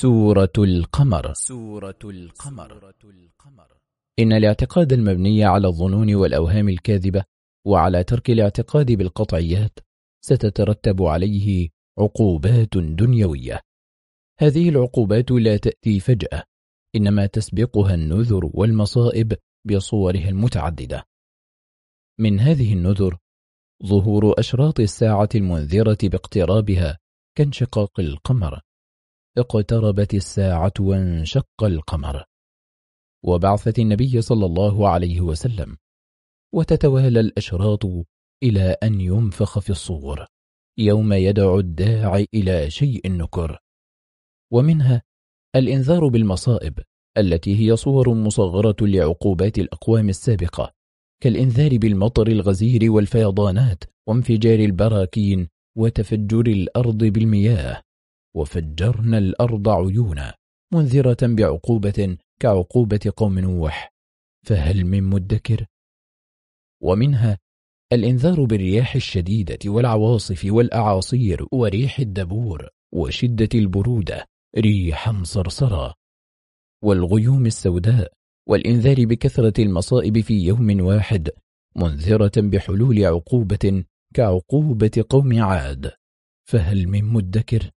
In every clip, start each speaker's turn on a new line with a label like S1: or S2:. S1: سورة القمر سورة القمر إن الاعتقاد المبني على الظنون والأوهام الكاذبة وعلى ترك الاعتقاد بالقطعيات ستترتب عليه عقوبات دنيوية هذه العقوبات لا تأتي فجأة إنما تسبقها النذر والمصائب بصورها المتعددة من هذه النذر ظهور أشراط الساعة المنذرة باقترابها كانشقاق القمر اقتربت الساعة وانشق القمر وبعثة النبي صلى الله عليه وسلم وتتوالى الأشراط إلى أن ينفخ في الصور يوم يدعو الداعي إلى شيء نكر ومنها الإنذار بالمصائب التي هي صور مصغرة لعقوبات الأقوام السابقة كالإنذار بالمطر الغزير والفيضانات وانفجار البراكين وتفجر الأرض بالمياه وفجرنا الأرض عيونا منذرة بعقوبة كعقوبة قوم نوح فهل من مدكر؟ ومنها الإنذار بالرياح الشديدة والعواصف والأعاصير وريح الدبور وشدة البرودة ريحا صرصرة والغيوم السوداء والإنذار بكثرة المصائب في يوم واحد منذرة بحلول عقوبة كعقوبة قوم عاد فهل من مدكر؟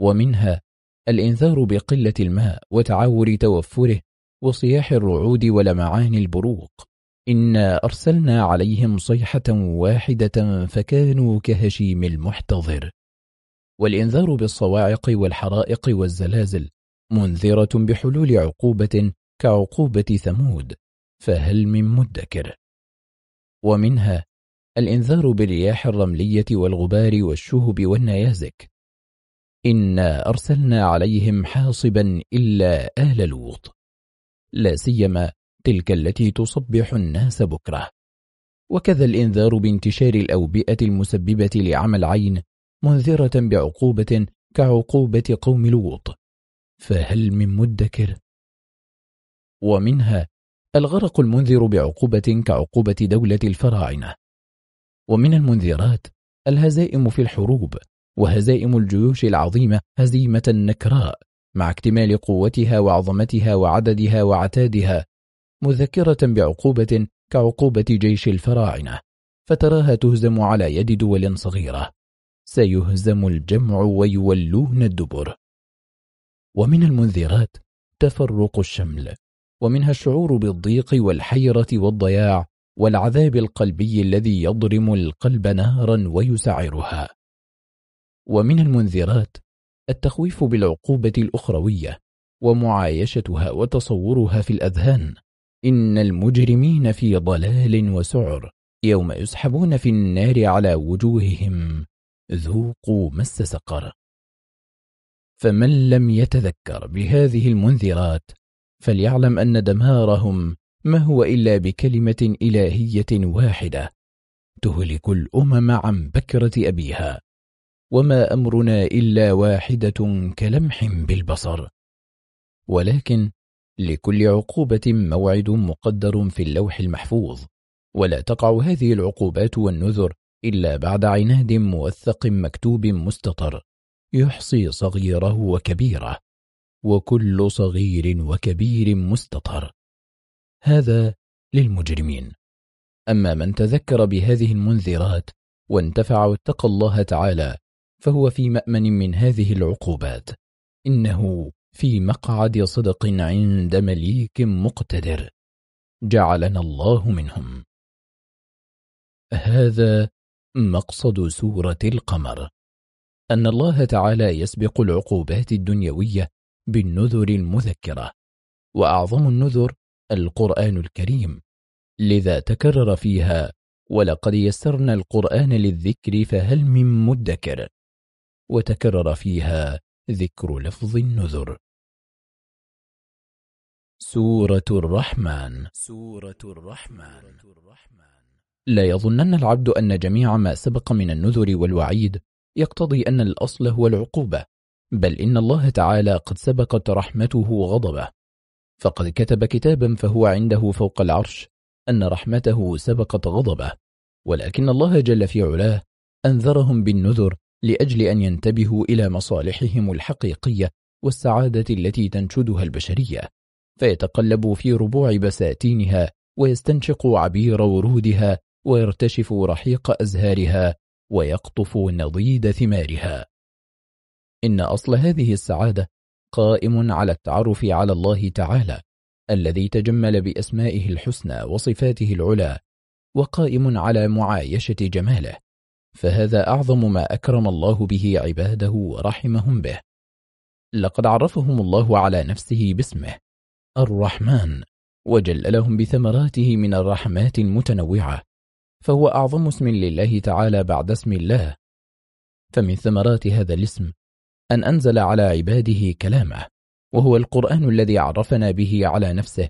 S1: ومنها الإنذار بقلة الماء وتعور توفره وصياح الرعود ولمعان البروق إنا أرسلنا عليهم صيحة واحدة فكانوا كهشيم المحتضر والإنذار بالصواعق والحرائق والزلازل منذرة بحلول عقوبة كعقوبة ثمود فهل من مدكر ومنها الإنذار بالرياح الرملية والغبار والشهب والنيازك إنا أرسلنا عليهم حاصبا إلا آل لوط لا سيما تلك التي تصبح الناس بكرة وكذا الإنذار بانتشار الأوبئة المسببة لعمى العين منذرة بعقوبة كعقوبة قوم لوط فهل من مدكر؟ ومنها الغرق المنذر بعقوبة كعقوبة دولة الفراعنة ومن المنذرات الهزائم في الحروب وهزائم الجيوش العظيمة هزيمة نكراء مع اكتمال قوتها وعظمتها وعددها وعتادها مذكرة بعقوبة كعقوبة جيش الفراعنة فتراها تهزم على يد دول صغيرة سيهزم الجمع ويولون الدبر ومن المنذرات تفرق الشمل ومنها الشعور بالضيق والحيرة والضياع والعذاب القلبي الذي يضرم القلب نارا ويسعرها ومن المنذرات التخويف بالعقوبة الأخروية ومعايشتها وتصورها في الأذهان إن المجرمين في ضلال وسعر يوم يسحبون في النار على وجوههم ذوقوا مس سقر فمن لم يتذكر بهذه المنذرات فليعلم أن دمارهم ما هو إلا بكلمة إلهية واحدة تهلك الأمم عن بكرة أبيها وما أمرنا إلا واحدة كلمح بالبصر ولكن لكل عقوبة موعد مقدر في اللوح المحفوظ ولا تقع هذه العقوبات والنذر إلا بعد عناد موثق مكتوب مستطر يحصي صغيره وكبيره وكل صغير وكبير مستطر هذا للمجرمين أما من تذكر بهذه المنذرات وانتفع واتقى الله تعالى فهو في مأمن من هذه العقوبات إنه في مقعد صدق عند مليك مقتدر جعلنا الله منهم هذا مقصد سورة القمر أن الله تعالى يسبق العقوبات الدنيوية بالنذر المذكرة وأعظم النذر القرآن الكريم لذا تكرر فيها ولقد يسرنا القرآن للذكر فهل من مدكر وتكرر فيها ذكر لفظ النذر سورة الرحمن سورة الرحمن لا يظنن العبد أن جميع ما سبق من النذر والوعيد يقتضي أن الأصل هو العقوبة بل إن الله تعالى قد سبقت رحمته غضبه فقد كتب كتابا فهو عنده فوق العرش أن رحمته سبقت غضبه ولكن الله جل في علاه أنذرهم بالنذر لأجل أن ينتبهوا إلى مصالحهم الحقيقية والسعادة التي تنشدها البشرية فيتقلب في ربوع بساتينها ويستنشق عبير ورودها ويرتشف رحيق أزهارها ويقطف نضيد ثمارها إن أصل هذه السعادة قائم على التعرف على الله تعالى الذي تجمل بأسمائه الحسنى وصفاته العلى وقائم على معايشة جماله فهذا أعظم ما أكرم الله به عباده ورحمهم به لقد عرفهم الله على نفسه باسمه الرحمن وجللهم بثمراته من الرحمات المتنوعة فهو أعظم اسم لله تعالى بعد اسم الله فمن ثمرات هذا الاسم أن أنزل على عباده كلامه وهو القرآن الذي عرفنا به على نفسه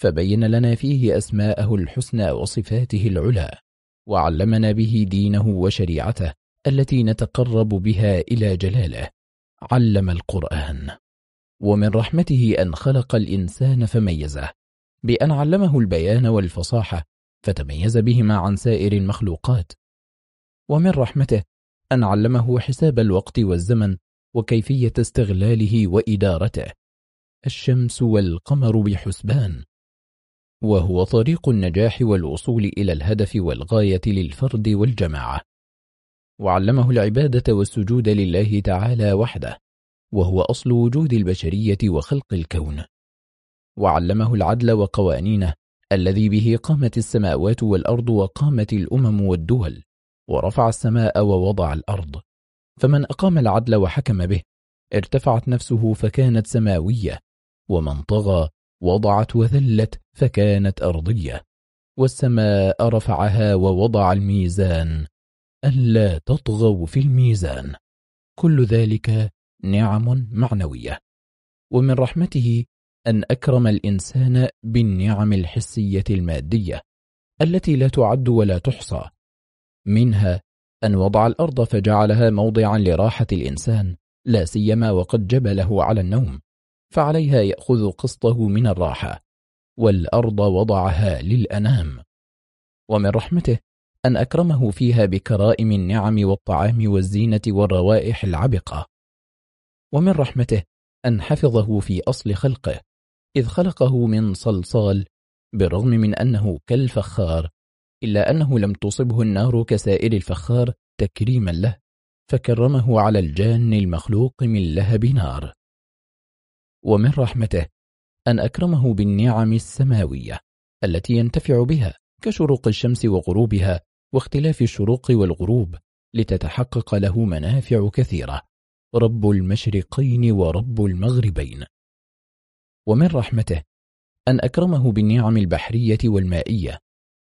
S1: فبين لنا فيه أسماءه الحسنى وصفاته العلى وعلمنا به دينه وشريعته التي نتقرب بها إلى جلاله علم القرآن ومن رحمته أن خلق الإنسان فميزه بأن علمه البيان والفصاحة فتميز بهما عن سائر المخلوقات ومن رحمته أن علمه حساب الوقت والزمن وكيفية استغلاله وإدارته الشمس والقمر بحسبان وهو طريق النجاح والوصول إلى الهدف والغاية للفرد والجماعة وعلمه العبادة والسجود لله تعالى وحده وهو أصل وجود البشرية وخلق الكون وعلمه العدل وقوانينه الذي به قامت السماوات والأرض وقامت الأمم والدول ورفع السماء ووضع الأرض فمن أقام العدل وحكم به ارتفعت نفسه فكانت سماوية ومن طغى وضعت وذلت فكانت أرضية والسماء رفعها ووضع الميزان ألا تطغوا في الميزان كل ذلك نعم معنوية ومن رحمته أن أكرم الإنسان بالنعم الحسية المادية التي لا تعد ولا تحصى منها أن وضع الأرض فجعلها موضعا لراحة الإنسان لا سيما وقد جبله على النوم فعليها يأخذ قسطه من الراحة والأرض وضعها للأنام ومن رحمته أن أكرمه فيها بكرائم النعم والطعام والزينة والروائح العبقة ومن رحمته أن حفظه في أصل خلقه إذ خلقه من صلصال بالرغم من أنه كالفخار إلا أنه لم تصبه النار كسائر الفخار تكريما له فكرمه على الجان المخلوق من لهب نار ومن رحمته أن أكرمه بالنعم السماوية التي ينتفع بها كشروق الشمس وغروبها واختلاف الشروق والغروب لتتحقق له منافع كثيرة رب المشرقين ورب المغربين ومن رحمته أن أكرمه بالنعم البحرية والمائية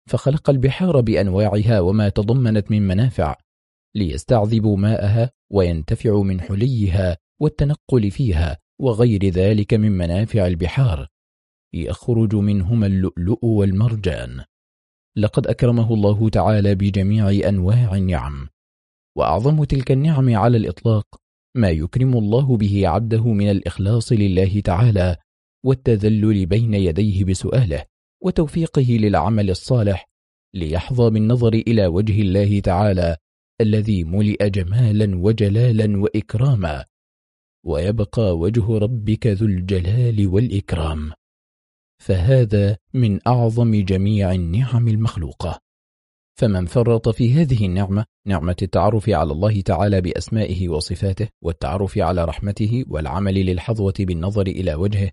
S1: فخلق البحار بأنواعها وما تضمنت من منافع ليستعذبوا ماءها وينتفعوا من حليها والتنقل فيها وغير ذلك من منافع البحار يخرج منهما اللؤلؤ والمرجان لقد أكرمه الله تعالى بجميع أنواع النعم وأعظم تلك النعم على الإطلاق ما يكرم الله به عبده من الإخلاص لله تعالى والتذلل بين يديه بسؤاله وتوفيقه للعمل الصالح ليحظى بالنظر إلى وجه الله تعالى الذي ملئ جمالا وجلالا وإكراما ويبقى وجه ربك ذو الجلال والإكرام فهذا من أعظم جميع النعم المخلوقة فمن فرط في هذه النعمة نعمة التعرف على الله تعالى بأسمائه وصفاته والتعرف على رحمته والعمل للحظوة بالنظر إلى وجهه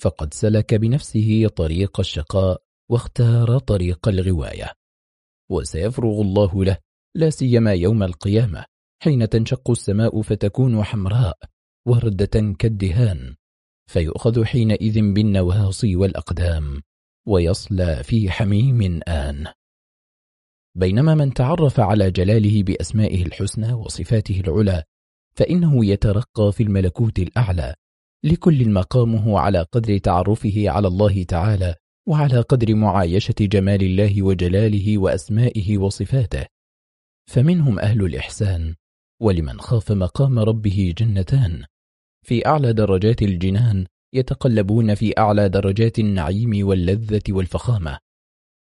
S1: فقد سلك بنفسه طريق الشقاء واختار طريق الغواية وسيفرغ الله له لا سيما يوم القيامة حين تنشق السماء فتكون حمراء وردة كالدهان فيؤخذ حينئذ بالنواصي والأقدام ويصلى في حميم آن بينما من تعرف على جلاله بأسمائه الحسنى وصفاته العلى فإنه يترقى في الملكوت الأعلى لكل مقامه على قدر تعرفه على الله تعالى وعلى قدر معايشة جمال الله وجلاله وأسمائه وصفاته فمنهم أهل الإحسان ولمن خاف مقام ربه جنتان في أعلى درجات الجنان يتقلبون في أعلى درجات النعيم واللذة والفخامة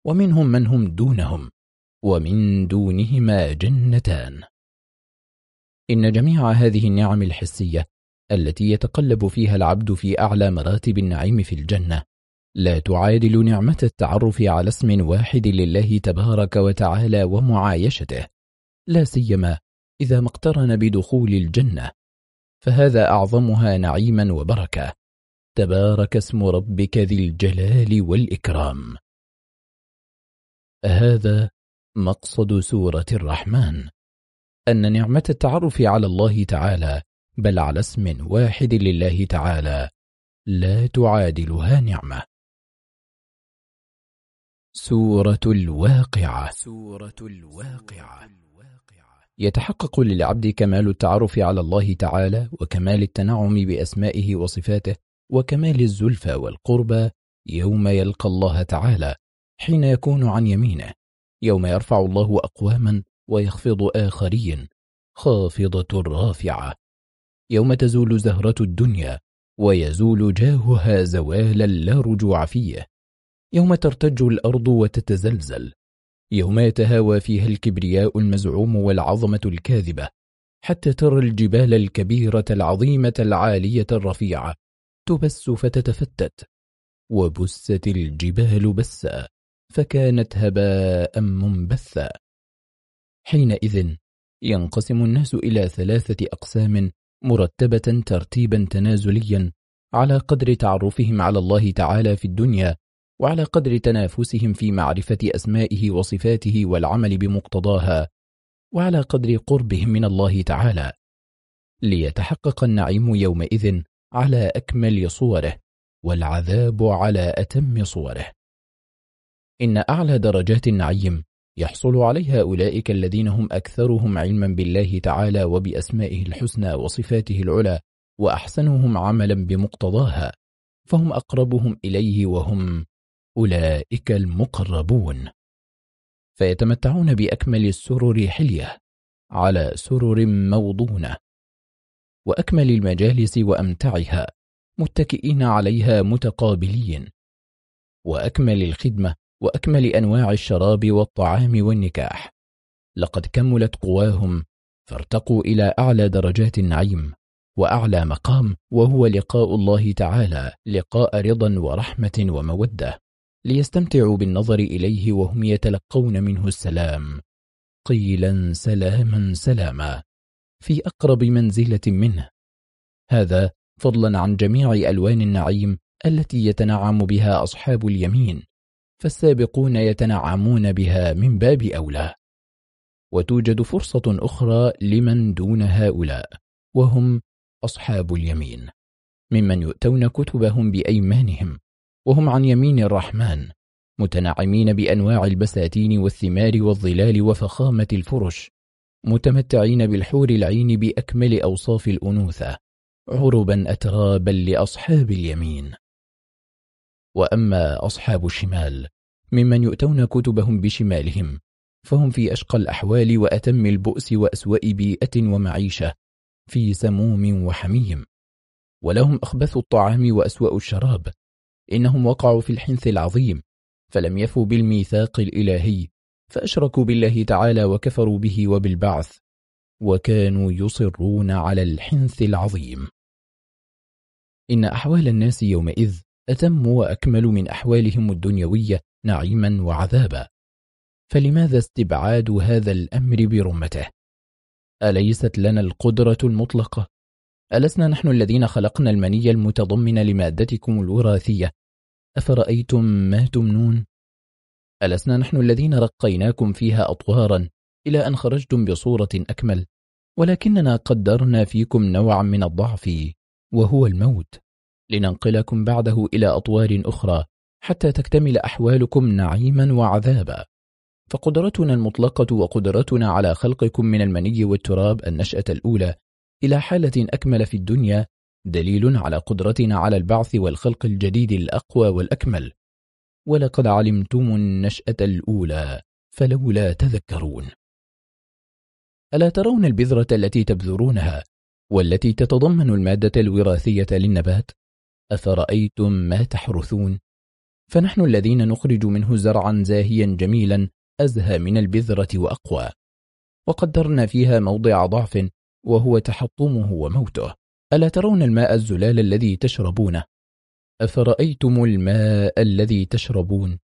S1: ومنهم من هم دونهم ومن دونهما جنتان إن جميع هذه النعم الحسية التي يتقلب فيها العبد في أعلى مراتب النعيم في الجنة لا تعادل نعمة التعرف على اسم واحد لله تبارك وتعالى ومعايشته لا سيما إذا ما اقترن بدخول الجنة فهذا أعظمها نعيما وبركة تبارك اسم ربك ذي الجلال والإكرام هذا مقصد سورة الرحمن أن نعمة التعرف على الله تعالى بل على اسم واحد لله تعالى لا تعادلها نعمة سورة الواقعة سورة الواقعة يتحقق للعبد كمال التعرف على الله تعالى وكمال التنعم بأسمائه وصفاته وكمال الزلفى والقربى يوم يلقى الله تعالى حين يكون عن يمينه يوم يرفع الله أقواما ويخفض آخرين خافضة رافعة يوم تزول زهرة الدنيا ويزول جاهها زوالا لا رجوع فيه يوم ترتج الأرض وتتزلزل يوم يتهاوى فيها الكبرياء المزعوم والعظمة الكاذبة حتى ترى الجبال الكبيرة العظيمة العالية الرفيعة تبس فتتفتت وبست الجبال بسا فكانت هباء منبثا حينئذ ينقسم الناس إلى ثلاثة أقسام مرتبة ترتيبا تنازليا على قدر تعرفهم على الله تعالى في الدنيا وعلى قدر تنافسهم في معرفة أسمائه وصفاته والعمل بمقتضاها وعلى قدر قربهم من الله تعالى ليتحقق النعيم يومئذ على أكمل صوره والعذاب على أتم صوره إن أعلى درجات النعيم يحصل عليها أولئك الذين هم أكثرهم علما بالله تعالى وبأسمائه الحسنى وصفاته العلى وأحسنهم عملا بمقتضاها فهم أقربهم إليه وهم أولئك المقربون فيتمتعون بأكمل السرر حلية على سرر موضونة وأكمل المجالس وأمتعها متكئين عليها متقابلين وأكمل الخدمة وأكمل أنواع الشراب والطعام والنكاح لقد كملت قواهم فارتقوا إلى أعلى درجات النعيم وأعلى مقام وهو لقاء الله تعالى لقاء رضا ورحمة ومودة ليستمتعوا بالنظر إليه وهم يتلقون منه السلام قيلا سلاما سلاما في أقرب منزلة منه هذا فضلا عن جميع ألوان النعيم التي يتنعم بها أصحاب اليمين فالسابقون يتنعمون بها من باب أولى وتوجد فرصة أخرى لمن دون هؤلاء وهم أصحاب اليمين ممن يؤتون كتبهم بأيمانهم وهم عن يمين الرحمن متنعمين بأنواع البساتين والثمار والظلال وفخامة الفرش متمتعين بالحور العين بأكمل أوصاف الأنوثة عربا أترابا لأصحاب اليمين وأما أصحاب الشمال ممن يؤتون كتبهم بشمالهم فهم في أشقى الأحوال وأتم البؤس وأسوأ بيئة ومعيشة في سموم وحميم ولهم أخبث الطعام وأسوأ الشراب إنهم وقعوا في الحنث العظيم فلم يفوا بالميثاق الإلهي فأشركوا بالله تعالى وكفروا به وبالبعث وكانوا يصرون على الحنث العظيم إن أحوال الناس يومئذ أتم وأكمل من أحوالهم الدنيوية نعيما وعذابا فلماذا استبعاد هذا الأمر برمته؟ أليست لنا القدرة المطلقة؟ ألسنا نحن الذين خلقنا المنية المتضمن لمادتكم الوراثية أفرأيتم ما تمنون ألسنا نحن الذين رقيناكم فيها أطوارا إلى أن خرجتم بصورة أكمل ولكننا قدرنا فيكم نوعا من الضعف وهو الموت لننقلكم بعده إلى أطوار أخرى حتى تكتمل أحوالكم نعيما وعذابا فقدرتنا المطلقة وقدرتنا على خلقكم من المني والتراب النشأة الأولى إلى حالة أكمل في الدنيا دليل على قدرتنا على البعث والخلق الجديد الأقوى والأكمل ولقد علمتم النشأة الأولى فلولا تذكرون ألا ترون البذرة التي تبذرونها والتي تتضمن المادة الوراثية للنبات أفرأيتم ما تحرثون فنحن الذين نخرج منه زرعا زاهيا جميلا أزهى من البذرة وأقوى وقدرنا فيها موضع ضعف وهو تحطمه وموته ألا ترون الماء الزلال الذي تشربونه أفرأيتم الماء الذي تشربون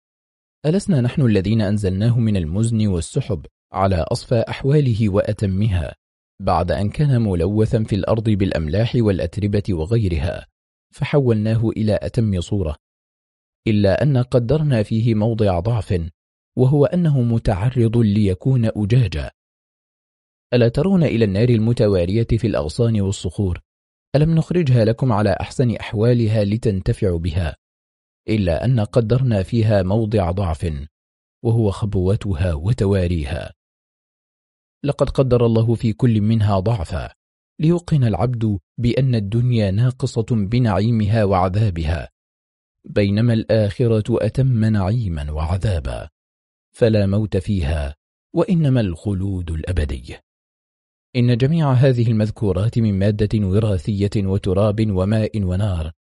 S1: ألسنا نحن الذين أنزلناه من المزن والسحب على أصفى أحواله وأتمها بعد أن كان ملوثا في الأرض بالأملاح والأتربة وغيرها فحولناه إلى أتم صورة إلا أن قدرنا فيه موضع ضعف وهو أنه متعرض ليكون أجاجا ألا ترون إلى النار المتوارية في الأغصان والصخور ألم نخرجها لكم على أحسن أحوالها لتنتفعوا بها إلا أن قدرنا فيها موضع ضعف وهو خبوتها وتواريها لقد قدر الله في كل منها ضعفا ليوقن العبد بأن الدنيا ناقصة بنعيمها وعذابها بينما الآخرة أتم نعيما وعذابا فلا موت فيها وإنما الخلود الأبدي إن جميع هذه المذكورات من مادة وراثية وتراب وماء ونار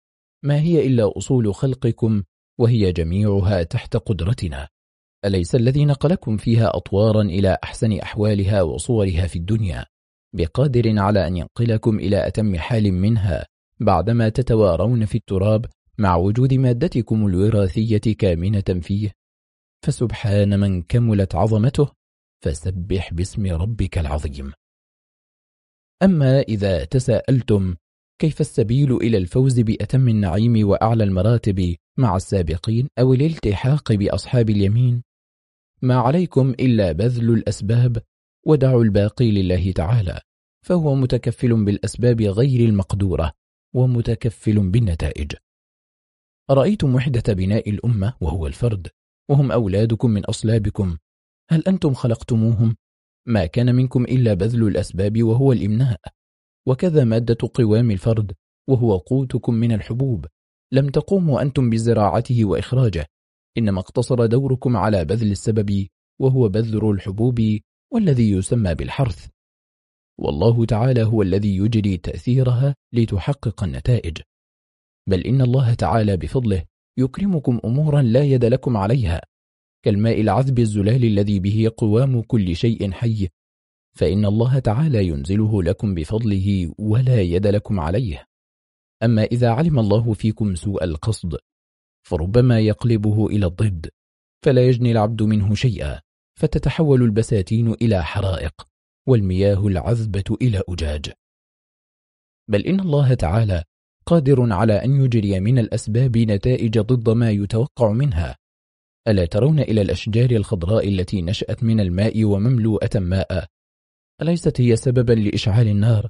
S1: ما هي إلا أصول خلقكم وهي جميعها تحت قدرتنا أليس الذي نقلكم فيها أطوارا إلى أحسن أحوالها وصورها في الدنيا بقادر على أن ينقلكم إلى أتم حال منها بعدما تتوارون في التراب مع وجود مادتكم الوراثية كامنة فيه فسبحان من كملت عظمته فسبح باسم ربك العظيم أما إذا تساءلتم كيف السبيل إلى الفوز بأتم النعيم وأعلى المراتب مع السابقين أو الالتحاق بأصحاب اليمين ما عليكم إلا بذل الأسباب ودعوا الباقي لله تعالى فهو متكفل بالأسباب غير المقدورة ومتكفل بالنتائج أرأيتم وحدة بناء الأمة وهو الفرد وهم أولادكم من أصلابكم هل أنتم خلقتموهم ما كان منكم إلا بذل الأسباب وهو الإمناء وكذا مادة قوام الفرد وهو قوتكم من الحبوب لم تقوموا أنتم بزراعته وإخراجه إنما اقتصر دوركم على بذل السبب وهو بذر الحبوب والذي يسمى بالحرث والله تعالى هو الذي يجري تأثيرها لتحقق النتائج بل إن الله تعالى بفضله يكرمكم أمورا لا يد لكم عليها كالماء العذب الزلال الذي به قوام كل شيء حي فإن الله تعالى ينزله لكم بفضله ولا يد لكم عليه أما إذا علم الله فيكم سوء القصد فربما يقلبه إلى الضد فلا يجني العبد منه شيئا فتتحول البساتين إلى حرائق والمياه العذبة إلى أجاج بل إن الله تعالى قادر على أن يجري من الأسباب نتائج ضد ما يتوقع منها ألا ترون إلى الأشجار الخضراء التي نشأت من الماء ومملوءة ماء أليست هي سببا لإشعال النار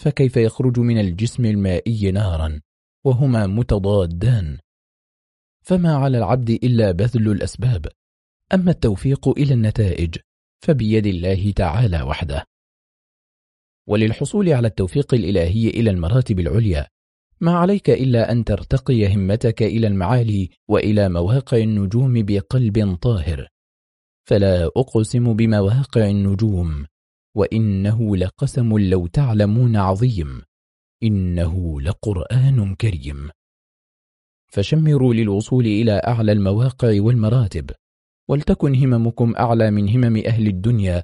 S1: فكيف يخرج من الجسم المائي نارا وهما متضادان فما على العبد إلا بذل الأسباب أما التوفيق إلى النتائج فبيد الله تعالى وحده وللحصول على التوفيق الإلهي إلى المراتب العليا ما عليك إلا أن ترتقي همتك إلى المعالي وإلى مواقع النجوم بقلب طاهر فلا أقسم بمواقع النجوم وإنه لقسم لو تعلمون عظيم إنه لقرآن كريم فشمروا للوصول إلى أعلى المواقع والمراتب ولتكن هممكم أعلى من همم أهل الدنيا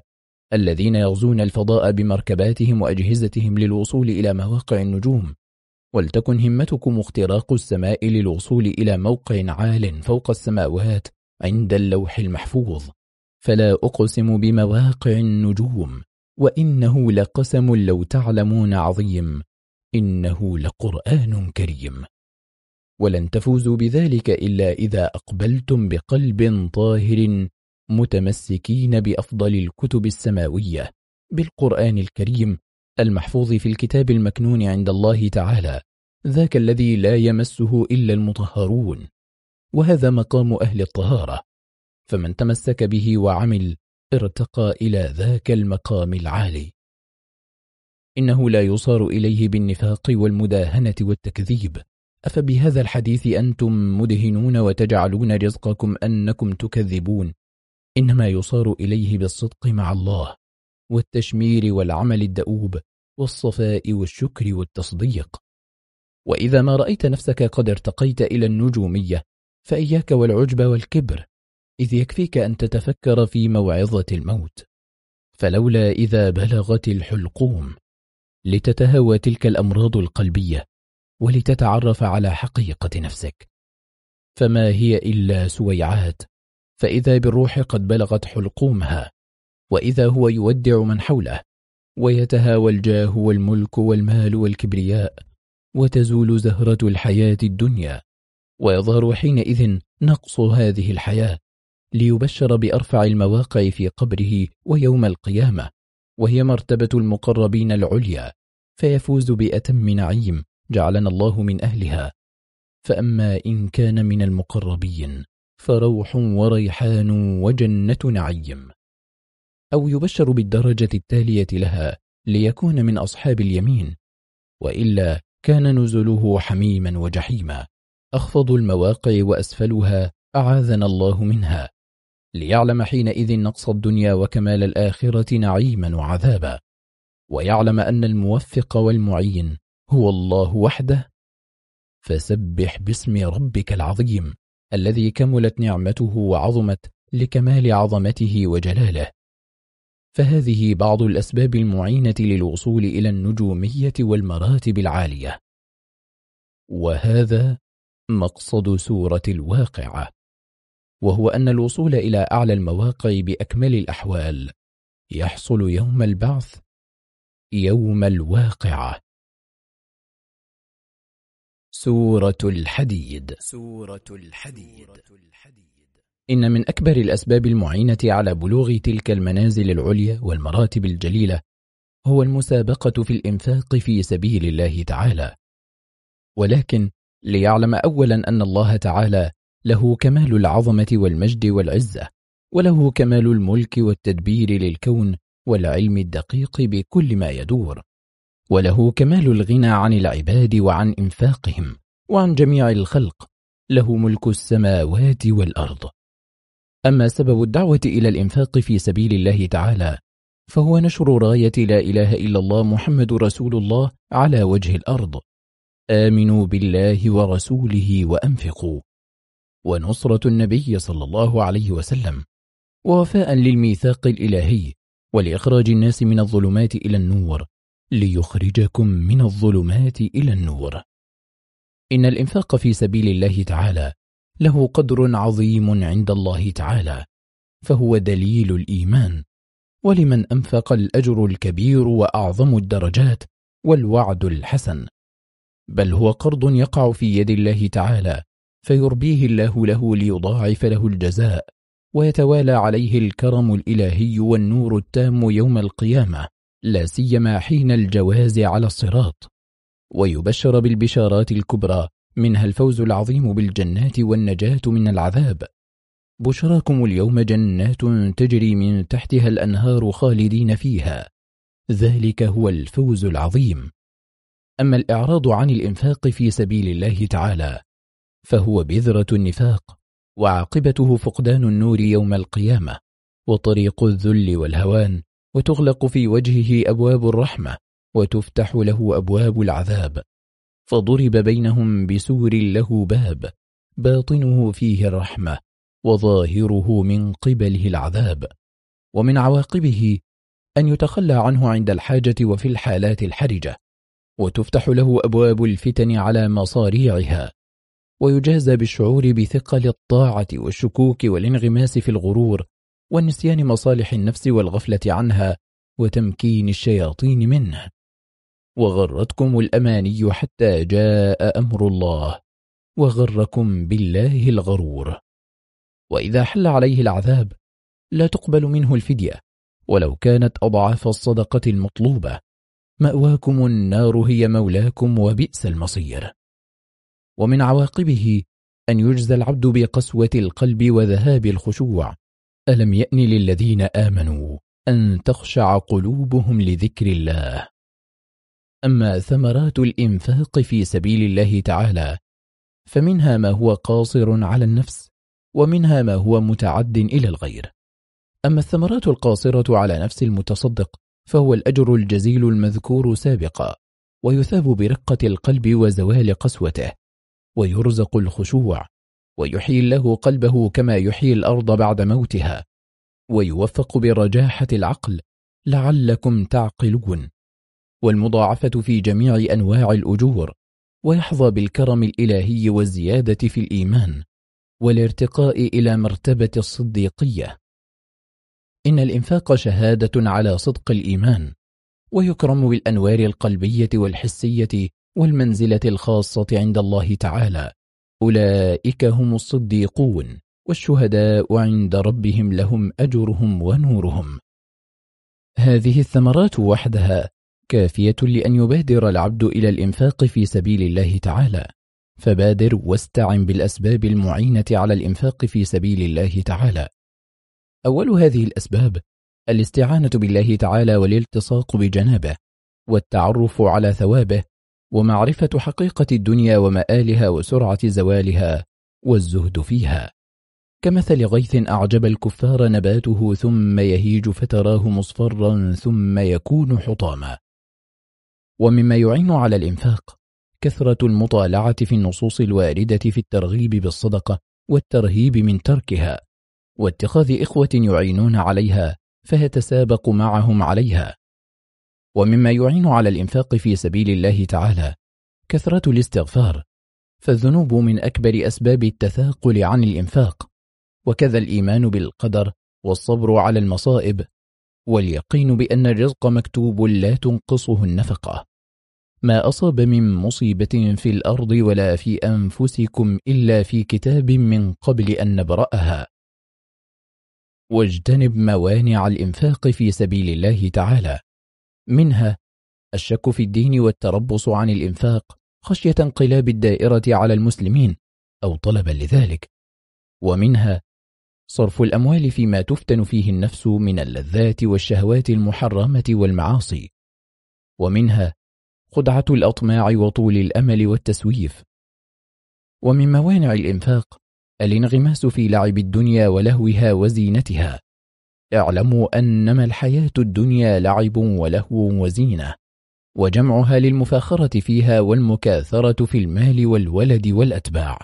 S1: الذين يغزون الفضاء بمركباتهم وأجهزتهم للوصول إلى مواقع النجوم ولتكن همتكم اختراق السماء للوصول إلى موقع عال فوق السماوات عند اللوح المحفوظ فلا أقسم بمواقع النجوم وإنه لقسم لو تعلمون عظيم إنه لقرآن كريم ولن تفوزوا بذلك إلا إذا أقبلتم بقلب طاهر متمسكين بأفضل الكتب السماوية بالقرآن الكريم المحفوظ في الكتاب المكنون عند الله تعالى ذاك الذي لا يمسه إلا المطهرون وهذا مقام أهل الطهارة فمن تمسك به وعمل ارتقى إلى ذاك المقام العالي إنه لا يصار إليه بالنفاق والمداهنة والتكذيب أفبهذا الحديث أنتم مدهنون وتجعلون رزقكم أنكم تكذبون إنما يصار إليه بالصدق مع الله والتشمير والعمل الدؤوب والصفاء والشكر والتصديق وإذا ما رأيت نفسك قد ارتقيت إلى النجومية فإياك والعجب والكبر إذ يكفيك أن تتفكر في موعظة الموت فلولا إذا بلغت الحلقوم لتتهوى تلك الأمراض القلبية ولتتعرف على حقيقة نفسك فما هي إلا سويعات فإذا بالروح قد بلغت حلقومها وإذا هو يودع من حوله ويتهاوى الجاه والملك والمال والكبرياء وتزول زهرة الحياة الدنيا ويظهر حينئذ نقص هذه الحياة ليبشر بأرفع المواقع في قبره ويوم القيامة وهي مرتبة المقربين العليا فيفوز بأتم نعيم جعلنا الله من أهلها فأما إن كان من المقربين فروح وريحان وجنة نعيم أو يبشر بالدرجة التالية لها ليكون من أصحاب اليمين وإلا كان نزله حميما وجحيما أخفض المواقع وأسفلها أعاذنا الله منها ليعلم حينئذ نقص الدنيا وكمال الآخرة نعيما وعذابا ويعلم أن الموفق والمعين هو الله وحده فسبح باسم ربك العظيم الذي كملت نعمته وعظمت لكمال عظمته وجلاله فهذه بعض الأسباب المعينة للوصول إلى النجومية والمراتب العالية وهذا مقصد سورة الواقعة وهو أن الوصول إلى أعلى المواقع بأكمل الأحوال يحصل يوم البعث يوم الواقعة سورة الحديد سورة الحديد إن من أكبر الأسباب المعينة على بلوغ تلك المنازل العليا والمراتب الجليلة هو المسابقة في الإنفاق في سبيل الله تعالى ولكن ليعلم أولا أن الله تعالى له كمال العظمة والمجد والعزة وله كمال الملك والتدبير للكون والعلم الدقيق بكل ما يدور وله كمال الغنى عن العباد وعن إنفاقهم وعن جميع الخلق له ملك السماوات والأرض أما سبب الدعوة إلى الإنفاق في سبيل الله تعالى فهو نشر راية لا إله إلا الله محمد رسول الله على وجه الأرض آمنوا بالله ورسوله وأنفقوا ونصرة النبي صلى الله عليه وسلم ووفاء للميثاق الإلهي ولإخراج الناس من الظلمات إلى النور ليخرجكم من الظلمات إلى النور إن الإنفاق في سبيل الله تعالى له قدر عظيم عند الله تعالى فهو دليل الإيمان ولمن أنفق الأجر الكبير وأعظم الدرجات والوعد الحسن بل هو قرض يقع في يد الله تعالى فيربيه الله له ليضاعف له الجزاء ويتوالى عليه الكرم الإلهي والنور التام يوم القيامة لا سيما حين الجواز على الصراط ويبشر بالبشارات الكبرى منها الفوز العظيم بالجنات والنجاة من العذاب بشراكم اليوم جنات تجري من تحتها الأنهار خالدين فيها ذلك هو الفوز العظيم أما الإعراض عن الإنفاق في سبيل الله تعالى فهو بذرة النفاق وعاقبته فقدان النور يوم القيامة وطريق الذل والهوان وتغلق في وجهه أبواب الرحمة وتفتح له أبواب العذاب فضرب بينهم بسور له باب باطنه فيه الرحمة وظاهره من قبله العذاب ومن عواقبه أن يتخلى عنه عند الحاجة وفي الحالات الحرجة وتفتح له أبواب الفتن على مصاريعها ويجازى بالشعور بثقل الطاعة والشكوك والانغماس في الغرور والنسيان مصالح النفس والغفلة عنها وتمكين الشياطين منه وغرتكم الأماني حتى جاء أمر الله وغركم بالله الغرور وإذا حل عليه العذاب لا تقبل منه الفدية ولو كانت أضعاف الصدقة المطلوبة مأواكم النار هي مولاكم وبئس المصير ومن عواقبه أن يجزى العبد بقسوة القلب وذهاب الخشوع ألم يأن للذين آمنوا أن تخشع قلوبهم لذكر الله أما ثمرات الإنفاق في سبيل الله تعالى فمنها ما هو قاصر على النفس ومنها ما هو متعد إلى الغير أما الثمرات القاصرة على نفس المتصدق فهو الأجر الجزيل المذكور سابقا ويثاب برقة القلب وزوال قسوته ويرزق الخشوع ويحيي الله قلبه كما يحيي الأرض بعد موتها ويوفق برجاحة العقل لعلكم تعقلون والمضاعفة في جميع أنواع الأجور ويحظى بالكرم الإلهي والزيادة في الإيمان والارتقاء إلى مرتبة الصديقية إن الإنفاق شهادة على صدق الإيمان ويكرم بالأنوار القلبية والحسية والمنزلة الخاصة عند الله تعالى أولئك هم الصديقون والشهداء عند ربهم لهم أجرهم ونورهم هذه الثمرات وحدها كافية لأن يبادر العبد إلى الإنفاق في سبيل الله تعالى فبادر واستعن بالأسباب المعينة على الإنفاق في سبيل الله تعالى أول هذه الأسباب الاستعانة بالله تعالى والالتصاق بجنابه والتعرف على ثوابه ومعرفة حقيقة الدنيا ومآلها وسرعة زوالها والزهد فيها كمثل غيث أعجب الكفار نباته ثم يهيج فتراه مصفرا ثم يكون حطاما ومما يعين على الإنفاق كثرة المطالعة في النصوص الواردة في الترغيب بالصدقة والترهيب من تركها واتخاذ إخوة يعينون عليها فيتسابق معهم عليها ومما يعين على الإنفاق في سبيل الله تعالى كثرة الاستغفار فالذنوب من أكبر أسباب التثاقل عن الإنفاق وكذا الإيمان بالقدر والصبر على المصائب واليقين بأن الرزق مكتوب لا تنقصه النفقة ما أصاب من مصيبة في الأرض ولا في أنفسكم إلا في كتاب من قبل أن نبرأها واجتنب موانع الإنفاق في سبيل الله تعالى منها الشك في الدين والتربص عن الإنفاق خشية انقلاب الدائرة على المسلمين أو طلبا لذلك ومنها صرف الأموال فيما تفتن فيه النفس من اللذات والشهوات المحرمة والمعاصي ومنها خدعة الأطماع وطول الأمل والتسويف ومن موانع الإنفاق الانغماس في لعب الدنيا ولهوها وزينتها اعلموا أنما الحياة الدنيا لعب ولهو وزينة وجمعها للمفاخرة فيها والمكاثرة في المال والولد والأتباع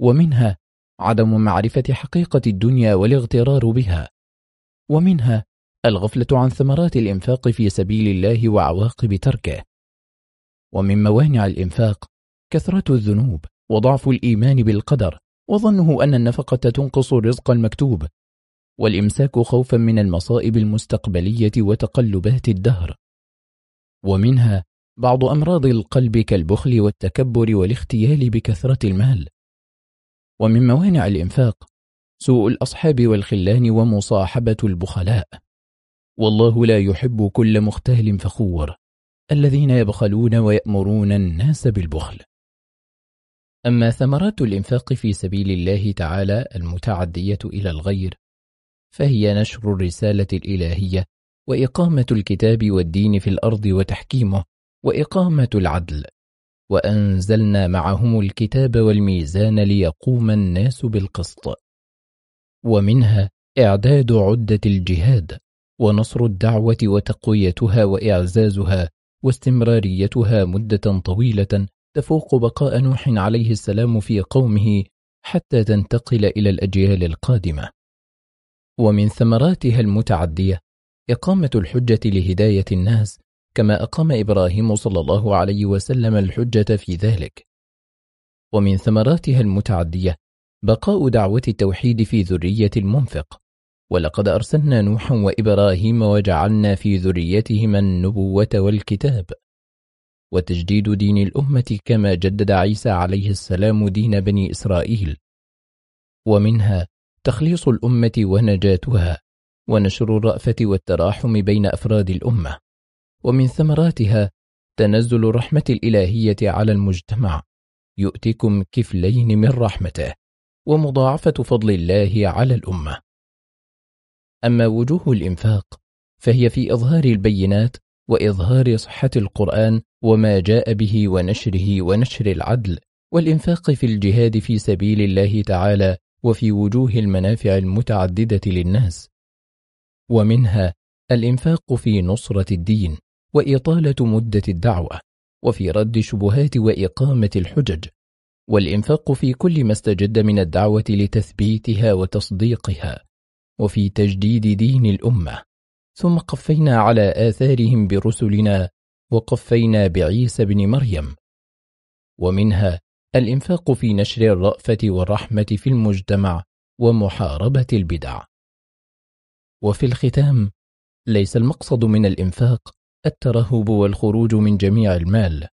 S1: ومنها عدم معرفة حقيقة الدنيا والاغترار بها ومنها الغفلة عن ثمرات الإنفاق في سبيل الله وعواقب تركه ومن موانع الإنفاق كثرة الذنوب وضعف الإيمان بالقدر وظنه أن النفقة تنقص الرزق المكتوب والإمساك خوفا من المصائب المستقبلية وتقلبات الدهر ومنها بعض أمراض القلب كالبخل والتكبر والاختيال بكثرة المال ومن موانع الإنفاق سوء الأصحاب والخلان ومصاحبة البخلاء والله لا يحب كل مختال فخور الذين يبخلون ويأمرون الناس بالبخل أما ثمرات الإنفاق في سبيل الله تعالى المتعدية إلى الغير فهي نشر الرسالة الإلهية وإقامة الكتاب والدين في الأرض وتحكيمه وإقامة العدل وأنزلنا معهم الكتاب والميزان ليقوم الناس بالقسط ومنها إعداد عدة الجهاد ونصر الدعوة وتقويتها وإعزازها واستمراريتها مدة طويلة تفوق بقاء نوح عليه السلام في قومه حتى تنتقل إلى الأجيال القادمة ومن ثمراتها المتعدية إقامة الحجة لهداية الناس كما أقام إبراهيم صلى الله عليه وسلم الحجة في ذلك ومن ثمراتها المتعدية بقاء دعوة التوحيد في ذرية المنفق ولقد أرسلنا نوحا وإبراهيم وجعلنا في ذريتهما النبوة والكتاب وتجديد دين الأمة كما جدد عيسى عليه السلام دين بني إسرائيل ومنها تخليص الأمة ونجاتها ونشر الرأفة والتراحم بين أفراد الأمة ومن ثمراتها تنزل الرحمة الإلهية على المجتمع يؤتكم كفلين من رحمته ومضاعفة فضل الله على الأمة أما وجوه الإنفاق فهي في إظهار البينات وإظهار صحة القرآن وما جاء به ونشره ونشر العدل والإنفاق في الجهاد في سبيل الله تعالى وفي وجوه المنافع المتعددة للناس ومنها الإنفاق في نصرة الدين وإطالة مدة الدعوة وفي رد شبهات وإقامة الحجج والإنفاق في كل ما استجد من الدعوة لتثبيتها وتصديقها وفي تجديد دين الأمة ثم قفينا على آثارهم برسلنا وقفينا بعيسى بن مريم ومنها الإنفاق في نشر الرأفة والرحمة في المجتمع ومحاربة البدع وفي الختام ليس المقصد من الإنفاق الترهب والخروج من جميع المال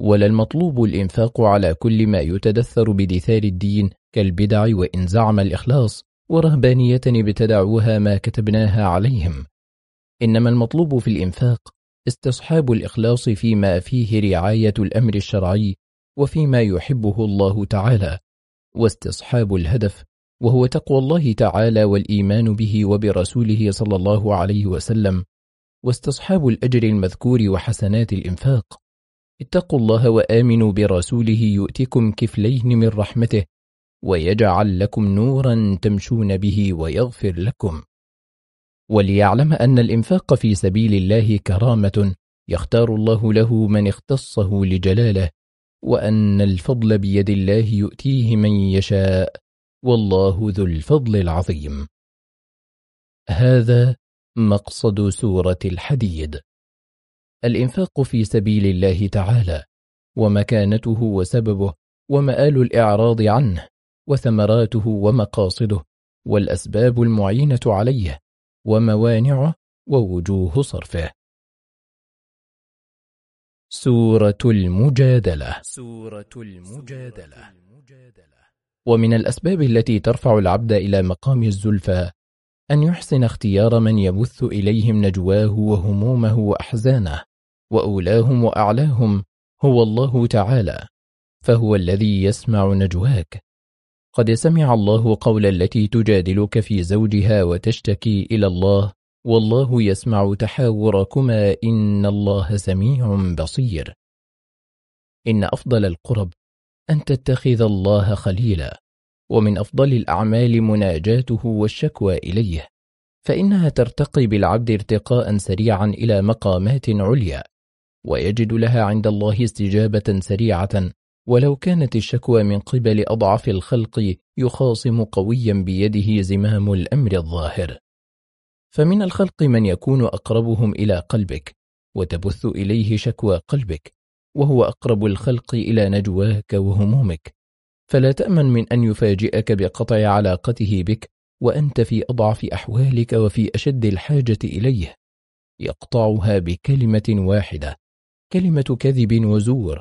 S1: ولا المطلوب الإنفاق على كل ما يتدثر بدثار الدين كالبدع وإن زعم الإخلاص ورهبانية ابتدعوها ما كتبناها عليهم إنما المطلوب في الإنفاق استصحاب الإخلاص فيما فيه رعاية الأمر الشرعي وفيما يحبه الله تعالى واستصحاب الهدف وهو تقوى الله تعالى والإيمان به وبرسوله صلى الله عليه وسلم واستصحاب الأجر المذكور وحسنات الإنفاق اتقوا الله وآمنوا برسوله يؤتكم كفلين من رحمته ويجعل لكم نورا تمشون به ويغفر لكم وليعلم أن الإنفاق في سبيل الله كرامة يختار الله له من اختصه لجلاله وأن الفضل بيد الله يؤتيه من يشاء والله ذو الفضل العظيم هذا مقصد سورة الحديد الإنفاق في سبيل الله تعالى ومكانته وسببه ومآل الإعراض عنه وثمراته ومقاصده والأسباب المعينة عليه وموانعه ووجوه صرفه سورة المجادلة سورة المجادلة ومن الأسباب التي ترفع العبد إلى مقام الزلفى أن يحسن اختيار من يبث إليهم نجواه وهمومه وأحزانه وأولاهم وأعلاهم هو الله تعالى فهو الذي يسمع نجواك قد سمع الله قول التي تجادلك في زوجها وتشتكي إلى الله والله يسمع تحاوركما إن الله سميع بصير إن أفضل القرب أن تتخذ الله خليلا ومن أفضل الأعمال مناجاته والشكوى إليه فإنها ترتقي بالعبد ارتقاء سريعا إلى مقامات عليا ويجد لها عند الله استجابة سريعة ولو كانت الشكوى من قبل أضعف الخلق يخاصم قويا بيده زمام الأمر الظاهر فمن الخلق من يكون أقربهم إلى قلبك وتبث إليه شكوى قلبك وهو أقرب الخلق إلى نجواك وهمومك فلا تأمن من أن يفاجئك بقطع علاقته بك وأنت في أضعف أحوالك وفي أشد الحاجة إليه يقطعها بكلمة واحدة كلمة كذب وزور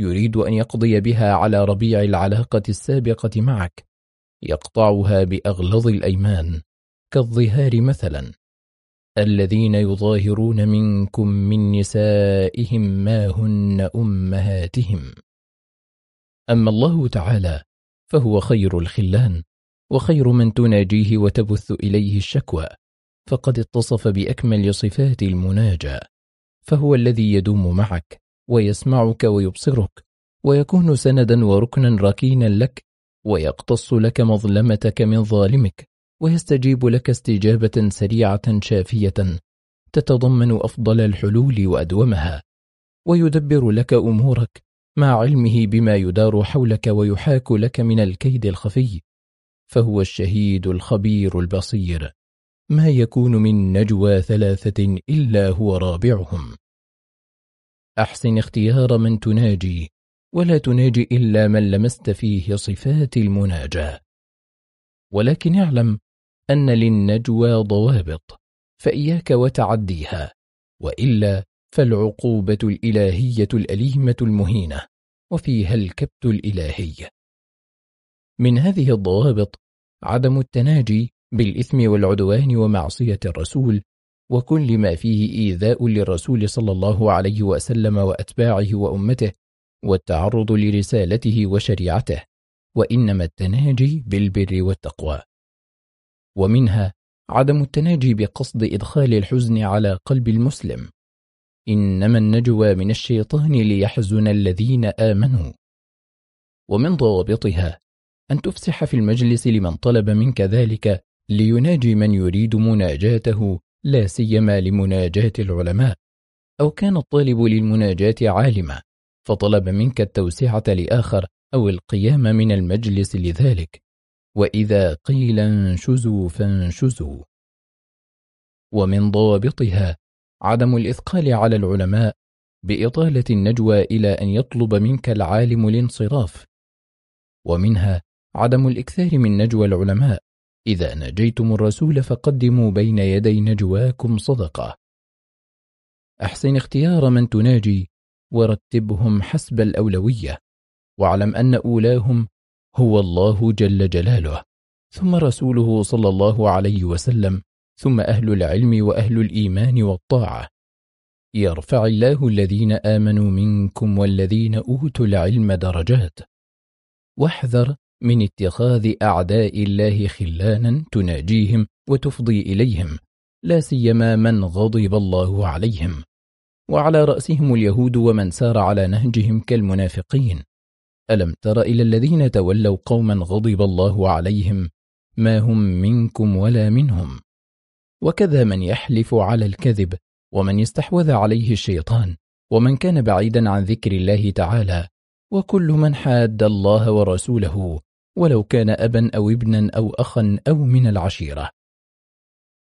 S1: يريد أن يقضي بها على ربيع العلاقة السابقة معك يقطعها بأغلظ الأيمان كالظهار مثلا الذين يظاهرون منكم من نسائهم ما هن أمهاتهم أما الله تعالى فهو خير الخلان وخير من تناجيه وتبث إليه الشكوى فقد اتصف بأكمل صفات المناجاة فهو الذي يدوم معك ويسمعك ويبصرك ويكون سندا وركنا ركينا لك ويقتص لك مظلمتك من ظالمك ويستجيب لك استجابة سريعة شافية تتضمن أفضل الحلول وأدومها ويدبر لك أمورك مع علمه بما يدار حولك ويحاك لك من الكيد الخفي فهو الشهيد الخبير البصير ما يكون من نجوى ثلاثة إلا هو رابعهم أحسن اختيار من تناجي ولا تناجي إلا من لمست فيه صفات المناجاة ولكن اعلم أن للنجوى ضوابط فإياك وتعديها وإلا فالعقوبة الإلهية الأليمة المهينة وفيها الكبت الإلهي من هذه الضوابط عدم التناجي بالإثم والعدوان ومعصية الرسول وكل ما فيه إيذاء للرسول صلى الله عليه وسلم وأتباعه وأمته والتعرض لرسالته وشريعته وإنما التناجي بالبر والتقوى ومنها عدم التناجي بقصد إدخال الحزن على قلب المسلم إنما النجوى من الشيطان ليحزن الذين آمنوا ومن ضوابطها أن تفسح في المجلس لمن طلب منك ذلك ليناجي من يريد مناجاته لا سيما لمناجاة العلماء أو كان الطالب للمناجاة عالما فطلب منك التوسعة لآخر أو القيام من المجلس لذلك وإذا قيل انشزوا فانشزوا ومن ضوابطها عدم الإثقال على العلماء بإطالة النجوى إلى أن يطلب منك العالم الانصراف ومنها عدم الإكثار من نجوى العلماء إذا نجيتم الرسول فقدموا بين يدي نجواكم صدقة أحسن اختيار من تناجي ورتبهم حسب الأولوية واعلم أن أولاهم هو الله جل جلاله ثم رسوله صلى الله عليه وسلم ثم أهل العلم وأهل الإيمان والطاعة يرفع الله الذين آمنوا منكم والذين أوتوا العلم درجات واحذر من اتخاذ أعداء الله خلانا تناجيهم وتفضي إليهم لا سيما من غضب الله عليهم وعلى رأسهم اليهود ومن سار على نهجهم كالمنافقين ألم تر إلى الذين تولوا قوما غضب الله عليهم ما هم منكم ولا منهم وكذا من يحلف على الكذب ومن يستحوذ عليه الشيطان ومن كان بعيدا عن ذكر الله تعالى وكل من حاد الله ورسوله ولو كان أبا أو ابنا أو أخا أو من العشيرة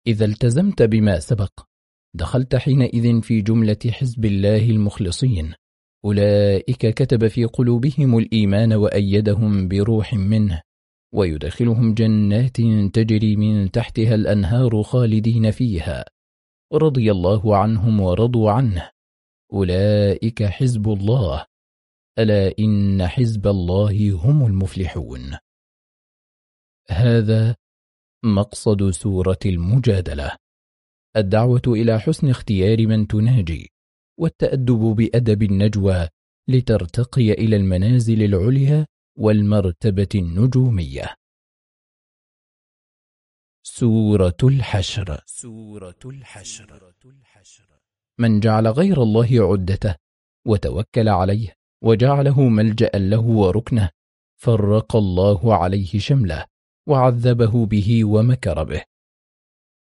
S1: إذا التزمت بما سبق دخلت حينئذ في جملة حزب الله المخلصين أولئك كتب في قلوبهم الإيمان وأيدهم بروح منه ويدخلهم جنات تجري من تحتها الأنهار خالدين فيها رضي الله عنهم ورضوا عنه أولئك حزب الله ألا إن حزب الله هم المفلحون هذا مقصد سورة المجادلة الدعوة إلى حسن اختيار من تناجي والتأدب بأدب النجوى لترتقي إلى المنازل العليا والمرتبة النجومية سورة الحشر سورة الحشر من جعل غير الله عدته وتوكل عليه وجعله ملجأ له وركنه فرق الله عليه شمله وعذبه به ومكر به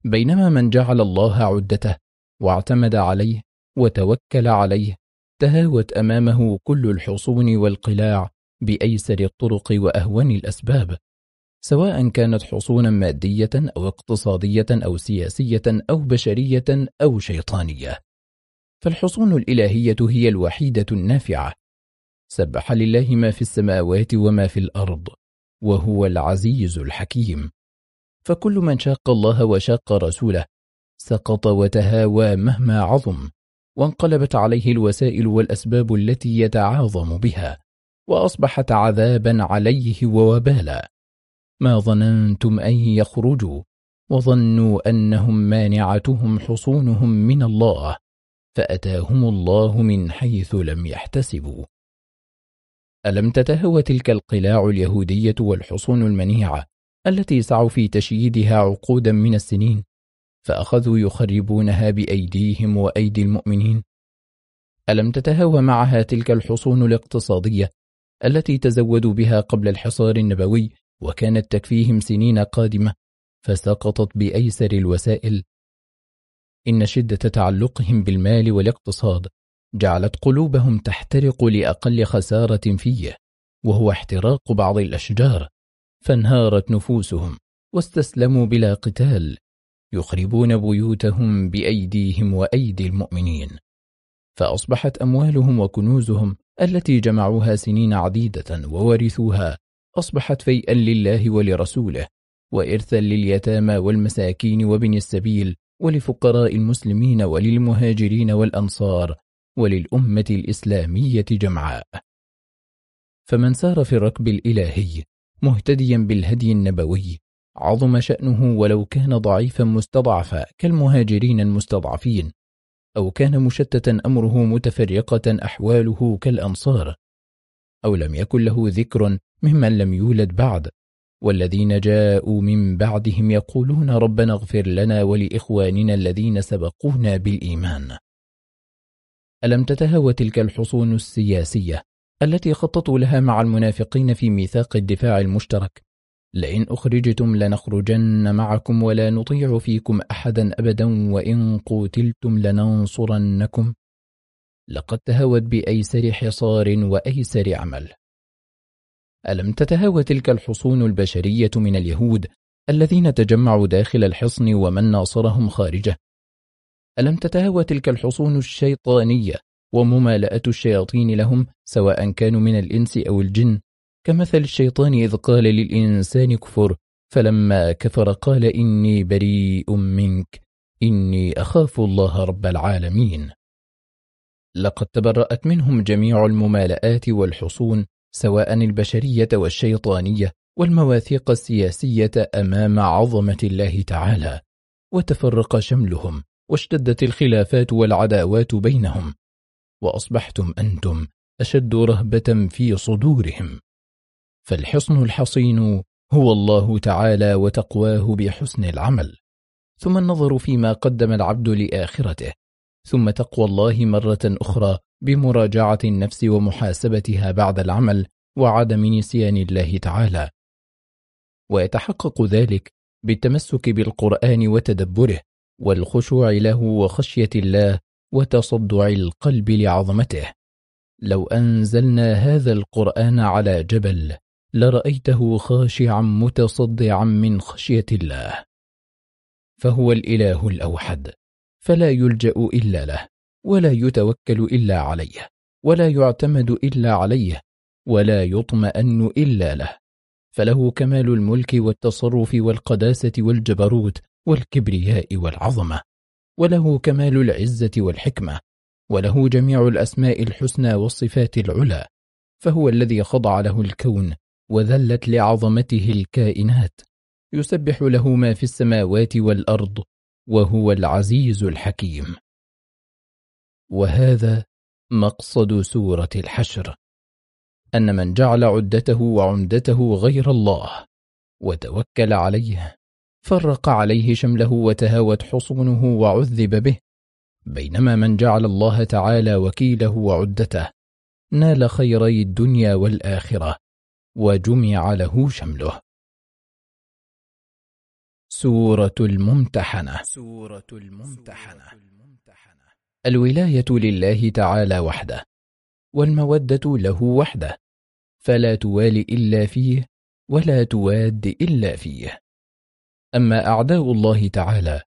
S1: بينما من جعل الله عدته واعتمد عليه وتوكل عليه تهاوت أمامه كل الحصون والقلاع بأيسر الطرق وأهون الأسباب سواء كانت حصونا مادية أو اقتصادية أو سياسية أو بشرية أو شيطانية فالحصون الإلهية هي الوحيدة النافعة سبح لله ما في السماوات وما في الأرض وهو العزيز الحكيم فكل من شاق الله وشاق رسوله سقط وتهاوى مهما عظم وانقلبت عليه الوسائل والأسباب التي يتعاظم بها وأصبحت عذابا عليه ووبالا ما ظننتم أن يخرجوا وظنوا أنهم مانعتهم حصونهم من الله فأتاهم الله من حيث لم يحتسبوا ألم تتهوى تلك القلاع اليهودية والحصون المنيعة التي سعوا في تشييدها عقودا من السنين فأخذوا يخربونها بأيديهم وأيدي المؤمنين ألم تتهوى معها تلك الحصون الاقتصادية التي تزودوا بها قبل الحصار النبوي وكانت تكفيهم سنين قادمة فسقطت بأيسر الوسائل إن شدة تعلقهم بالمال والاقتصاد جعلت قلوبهم تحترق لأقل خسارة فيه وهو احتراق بعض الأشجار فانهارت نفوسهم واستسلموا بلا قتال يخربون بيوتهم بأيديهم وأيدي المؤمنين فأصبحت أموالهم وكنوزهم التي جمعوها سنين عديدة وورثوها أصبحت فيئا لله ولرسوله وإرثا لليتامى والمساكين وبن السبيل ولفقراء المسلمين وللمهاجرين والأنصار وللأمة الإسلامية جمعاء فمن سار في الركب الإلهي مهتديا بالهدي النبوي عظم شأنه ولو كان ضعيفا مستضعفا كالمهاجرين المستضعفين أو كان مشتتا أمره متفرقة أحواله كالأنصار أو لم يكن له ذكر ممن لم يولد بعد والذين جاءوا من بعدهم يقولون ربنا اغفر لنا ولإخواننا الذين سبقونا بالإيمان ألم تتهوى تلك الحصون السياسية التي خططوا لها مع المنافقين في ميثاق الدفاع المشترك لئن أخرجتم لنخرجن معكم ولا نطيع فيكم أحدا أبدا وإن قوتلتم لننصرنكم لقد تهوت بأيسر حصار وأيسر عمل ألم تتهاوى تلك الحصون البشرية من اليهود الذين تجمعوا داخل الحصن ومن ناصرهم خارجه ألم تتهوى تلك الحصون الشيطانية وممالأة الشياطين لهم سواء كانوا من الإنس أو الجن كمثل الشيطان إذ قال للإنسان كفر فلما كفر قال إني بريء منك إني أخاف الله رب العالمين لقد تبرأت منهم جميع الممالآت والحصون سواء البشرية والشيطانية والمواثيق السياسية أمام عظمة الله تعالى وتفرق شملهم واشتدت الخلافات والعداوات بينهم وأصبحتم أنتم أشد رهبة في صدورهم فالحصن الحصين هو الله تعالى وتقواه بحسن العمل ثم النظر فيما قدم العبد لآخرته ثم تقوى الله مرة أخرى بمراجعة النفس ومحاسبتها بعد العمل وعدم نسيان الله تعالى ويتحقق ذلك بالتمسك بالقرآن وتدبره والخشوع له وخشية الله وتصدع القلب لعظمته لو أنزلنا هذا القرآن على جبل لرأيته خاشعا متصدعا من خشية الله فهو الإله الأوحد فلا يلجأ إلا له ولا يتوكل إلا عليه ولا يعتمد إلا عليه ولا يطمأن إلا له فله كمال الملك والتصرف والقداسة والجبروت والكبرياء والعظمة وله كمال العزة والحكمة وله جميع الأسماء الحسنى والصفات العلى فهو الذي خضع له الكون وذلت لعظمته الكائنات يسبح له ما في السماوات والأرض وهو العزيز الحكيم وهذا مقصد سورة الحشر أن من جعل عدته وعمدته غير الله وتوكل عليه فرق عليه شمله وتهاوت حصونه وعذب به بينما من جعل الله تعالى وكيله وعدته نال خيري الدنيا والآخرة وجمع له شمله سورة الممتحنة سورة الممتحنة الولاية لله تعالى وحده والمودة له وحده فلا توالي إلا فيه ولا تواد إلا فيه أما أعداء الله تعالى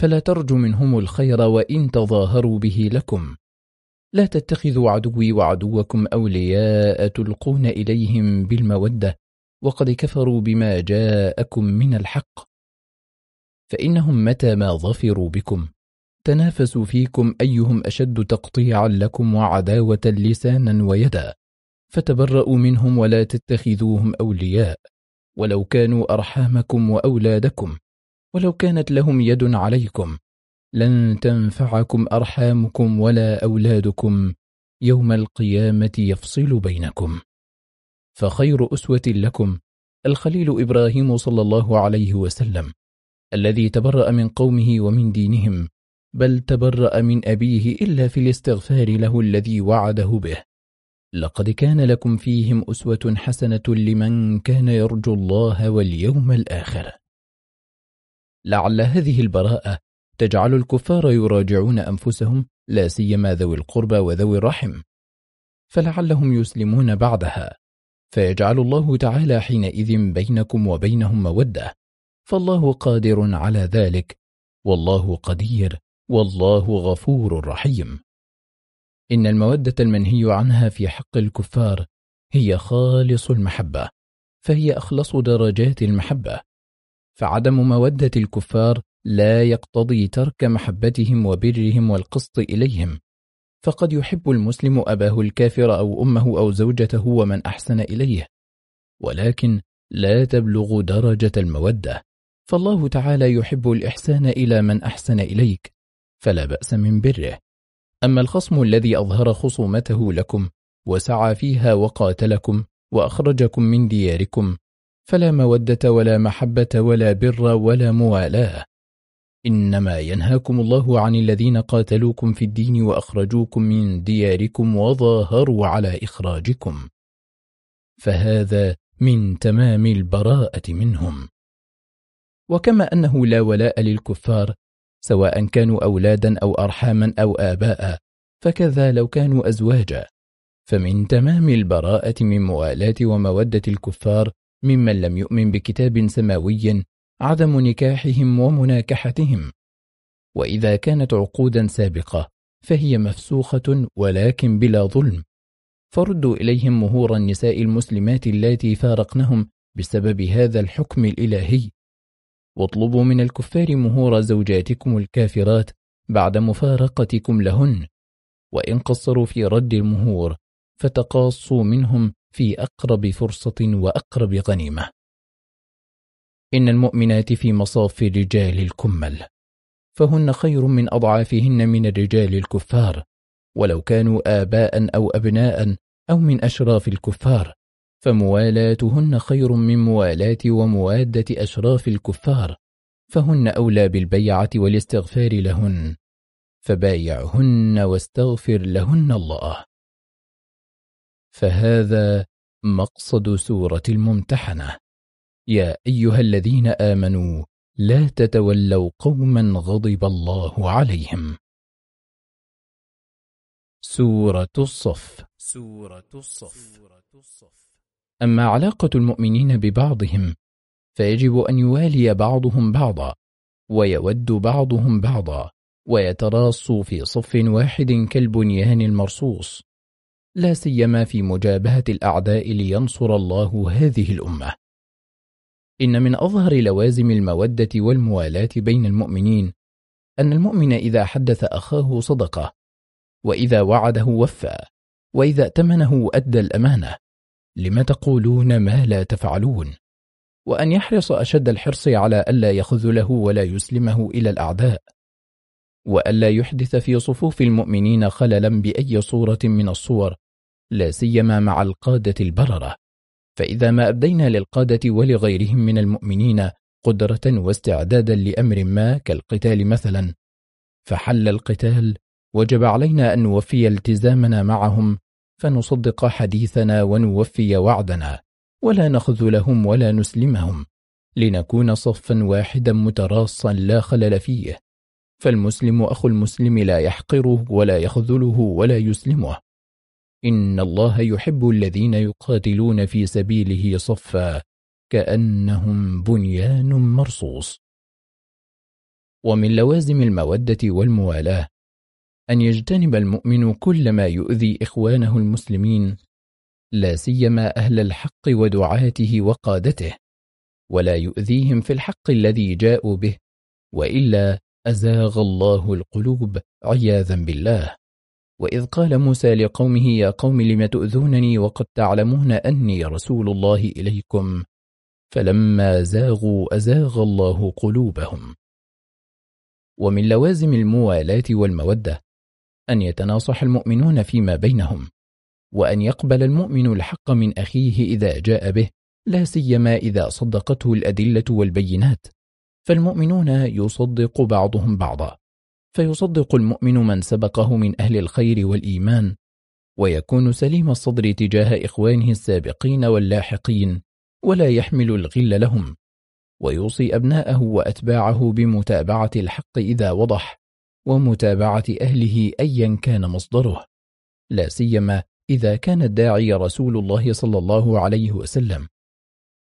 S1: فلا ترجوا منهم الخير وإن تظاهروا به لكم لا تتخذوا عدوي وعدوكم أولياء تلقون إليهم بالمودة وقد كفروا بما جاءكم من الحق فإنهم متى ما ظفروا بكم تنافسوا فيكم أيهم أشد تقطيعا لكم وعداوة لسانا ويدا فتبرأوا منهم ولا تتخذوهم أولياء ولو كانوا أرحامكم وأولادكم ولو كانت لهم يد عليكم لن تنفعكم أرحامكم ولا أولادكم يوم القيامة يفصل بينكم فخير أسوة لكم الخليل إبراهيم صلى الله عليه وسلم الذي تبرأ من قومه ومن دينهم بل تبرأ من أبيه إلا في الاستغفار له الذي وعده به لقد كان لكم فيهم أسوة حسنة لمن كان يرجو الله واليوم الآخر لعل هذه البراءة تجعل الكفار يراجعون أنفسهم لا سيما ذوي القربى وذوي الرحم فلعلهم يسلمون بعدها فيجعل الله تعالى حينئذ بينكم وبينهم مودة فالله قادر على ذلك والله قدير والله غفور رحيم إن المودة المنهي عنها في حق الكفار هي خالص المحبة فهي أخلص درجات المحبة فعدم مودة الكفار لا يقتضي ترك محبتهم وبرهم والقسط إليهم فقد يحب المسلم أباه الكافر أو أمه أو زوجته ومن أحسن إليه ولكن لا تبلغ درجة المودة فالله تعالى يحب الإحسان إلى من أحسن إليك فلا بأس من بره أما الخصم الذي أظهر خصومته لكم وسعى فيها وقاتلكم وأخرجكم من دياركم فلا مودة ولا محبة ولا بر ولا موالاة إنما ينهاكم الله عن الذين قاتلوكم في الدين وأخرجوكم من دياركم وظاهروا على إخراجكم فهذا من تمام البراءة منهم وكما أنه لا ولاء للكفار سواء كانوا أولادا أو أرحاما أو آباء فكذا لو كانوا أزواجا فمن تمام البراءة من موالاة ومودة الكفار ممن لم يؤمن بكتاب سماوي عدم نكاحهم ومناكحتهم وإذا كانت عقودا سابقة فهي مفسوخة ولكن بلا ظلم فردوا إليهم مهور النساء المسلمات اللاتي فارقنهم بسبب هذا الحكم الإلهي واطلبوا من الكفار مهور زوجاتكم الكافرات بعد مفارقتكم لهن وإن قصروا في رد المهور فتقاصوا منهم في أقرب فرصة وأقرب غنيمة إن المؤمنات في مصاف رجال الكمل فهن خير من أضعافهن من الرجال الكفار ولو كانوا آباء أو أبناء أو من أشراف الكفار فموالاتهن خير من موالاة وموادة أشراف الكفار فهن أولى بالبيعة والاستغفار لهن فبايعهن واستغفر لهن الله فهذا مقصد سورة الممتحنة يا أيها الذين آمنوا لا تتولوا قوما غضب الله عليهم سورة الصف سورة الصف أما علاقة المؤمنين ببعضهم فيجب أن يوالي بعضهم بعضا ويود بعضهم بعضا ويتراصوا في صف واحد كالبنيان المرصوص لا سيما في مجابهة الأعداء لينصر الله هذه الأمة إن من أظهر لوازم المودة والموالاة بين المؤمنين أن المؤمن إذا حدث أخاه صدقه وإذا وعده وفى وإذا أتمنه أدى الأمانة لم تقولون ما لا تفعلون وأن يحرص أشد الحرص على ألا يخذله ولا يسلمه إلى الأعداء وألا يحدث في صفوف المؤمنين خللا بأي صورة من الصور لا سيما مع القادة البررة فإذا ما أبدينا للقادة ولغيرهم من المؤمنين قدرة واستعدادا لأمر ما كالقتال مثلا فحل القتال وجب علينا أن نوفي التزامنا معهم فنصدق حديثنا ونوفي وعدنا ولا نخذلهم ولا نسلمهم لنكون صفا واحدا متراصا لا خلل فيه فالمسلم أخو المسلم لا يحقره ولا يخذله ولا يسلمه إن الله يحب الذين يقاتلون في سبيله صفا كأنهم بنيان مرصوص ومن لوازم المودة والموالاة أن يجتنب المؤمن كل ما يؤذي إخوانه المسلمين لا سيما أهل الحق ودعاته وقادته ولا يؤذيهم في الحق الذي جاءوا به وإلا أزاغ الله القلوب عياذا بالله وإذ قال موسى لقومه يا قوم لم تؤذونني وقد تعلمون أني رسول الله إليكم فلما زاغوا أزاغ الله قلوبهم ومن لوازم الموالاة والمودة أن يتناصح المؤمنون فيما بينهم وأن يقبل المؤمن الحق من أخيه إذا جاء به لا سيما إذا صدقته الأدلة والبينات فالمؤمنون يصدق بعضهم بعضا فيصدق المؤمن من سبقه من أهل الخير والإيمان ويكون سليم الصدر تجاه إخوانه السابقين واللاحقين ولا يحمل الغل لهم ويوصي أبناءه وأتباعه بمتابعة الحق إذا وضح ومتابعة أهله أيا كان مصدره لا سيما إذا كان الداعي رسول الله صلى الله عليه وسلم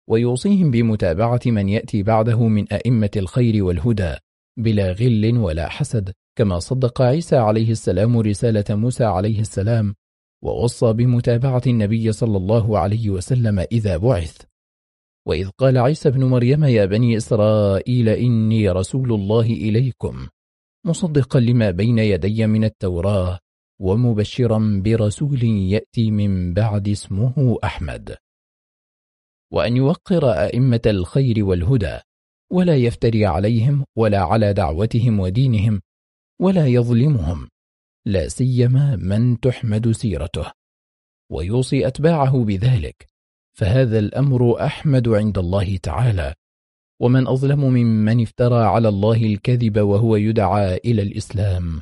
S1: ويوصيهم بمتابعة من يأتي بعده من أئمة الخير والهدى بلا غل ولا حسد كما صدق عيسى عليه السلام رسالة موسى عليه السلام ووصى بمتابعة النبي صلى الله عليه وسلم إذا بعث وإذ قال عيسى بن مريم يا بني إسرائيل إني رسول الله إليكم مصدقا لما بين يدي من التوراة ومبشرا برسول يأتي من بعد اسمه أحمد وأن يوقر أئمة الخير والهدى ولا يفتري عليهم ولا على دعوتهم ودينهم ولا يظلمهم لا سيما من تحمد سيرته ويوصي أتباعه بذلك فهذا الأمر أحمد عند الله تعالى ومن أظلم ممن افترى على الله الكذب وهو يدعى إلى الإسلام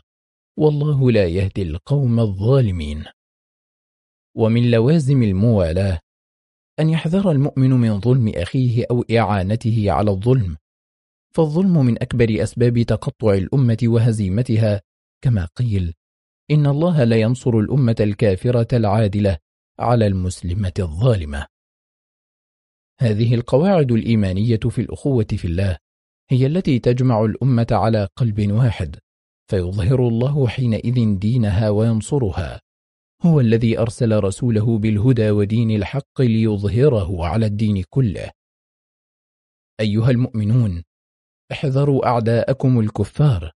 S1: والله لا يهدي القوم الظالمين ومن لوازم الموالاة أن يحذر المؤمن من ظلم أخيه أو إعانته على الظلم فالظلم من أكبر أسباب تقطع الأمة وهزيمتها كما قيل إن الله لا ينصر الأمة الكافرة العادلة على المسلمة الظالمة هذه القواعد الإيمانية في الأخوة في الله هي التي تجمع الأمة على قلب واحد فيظهر الله حينئذ دينها وينصرها هو الذي أرسل رسوله بالهدى ودين الحق ليظهره على الدين كله أيها المؤمنون احذروا أعداءكم الكفار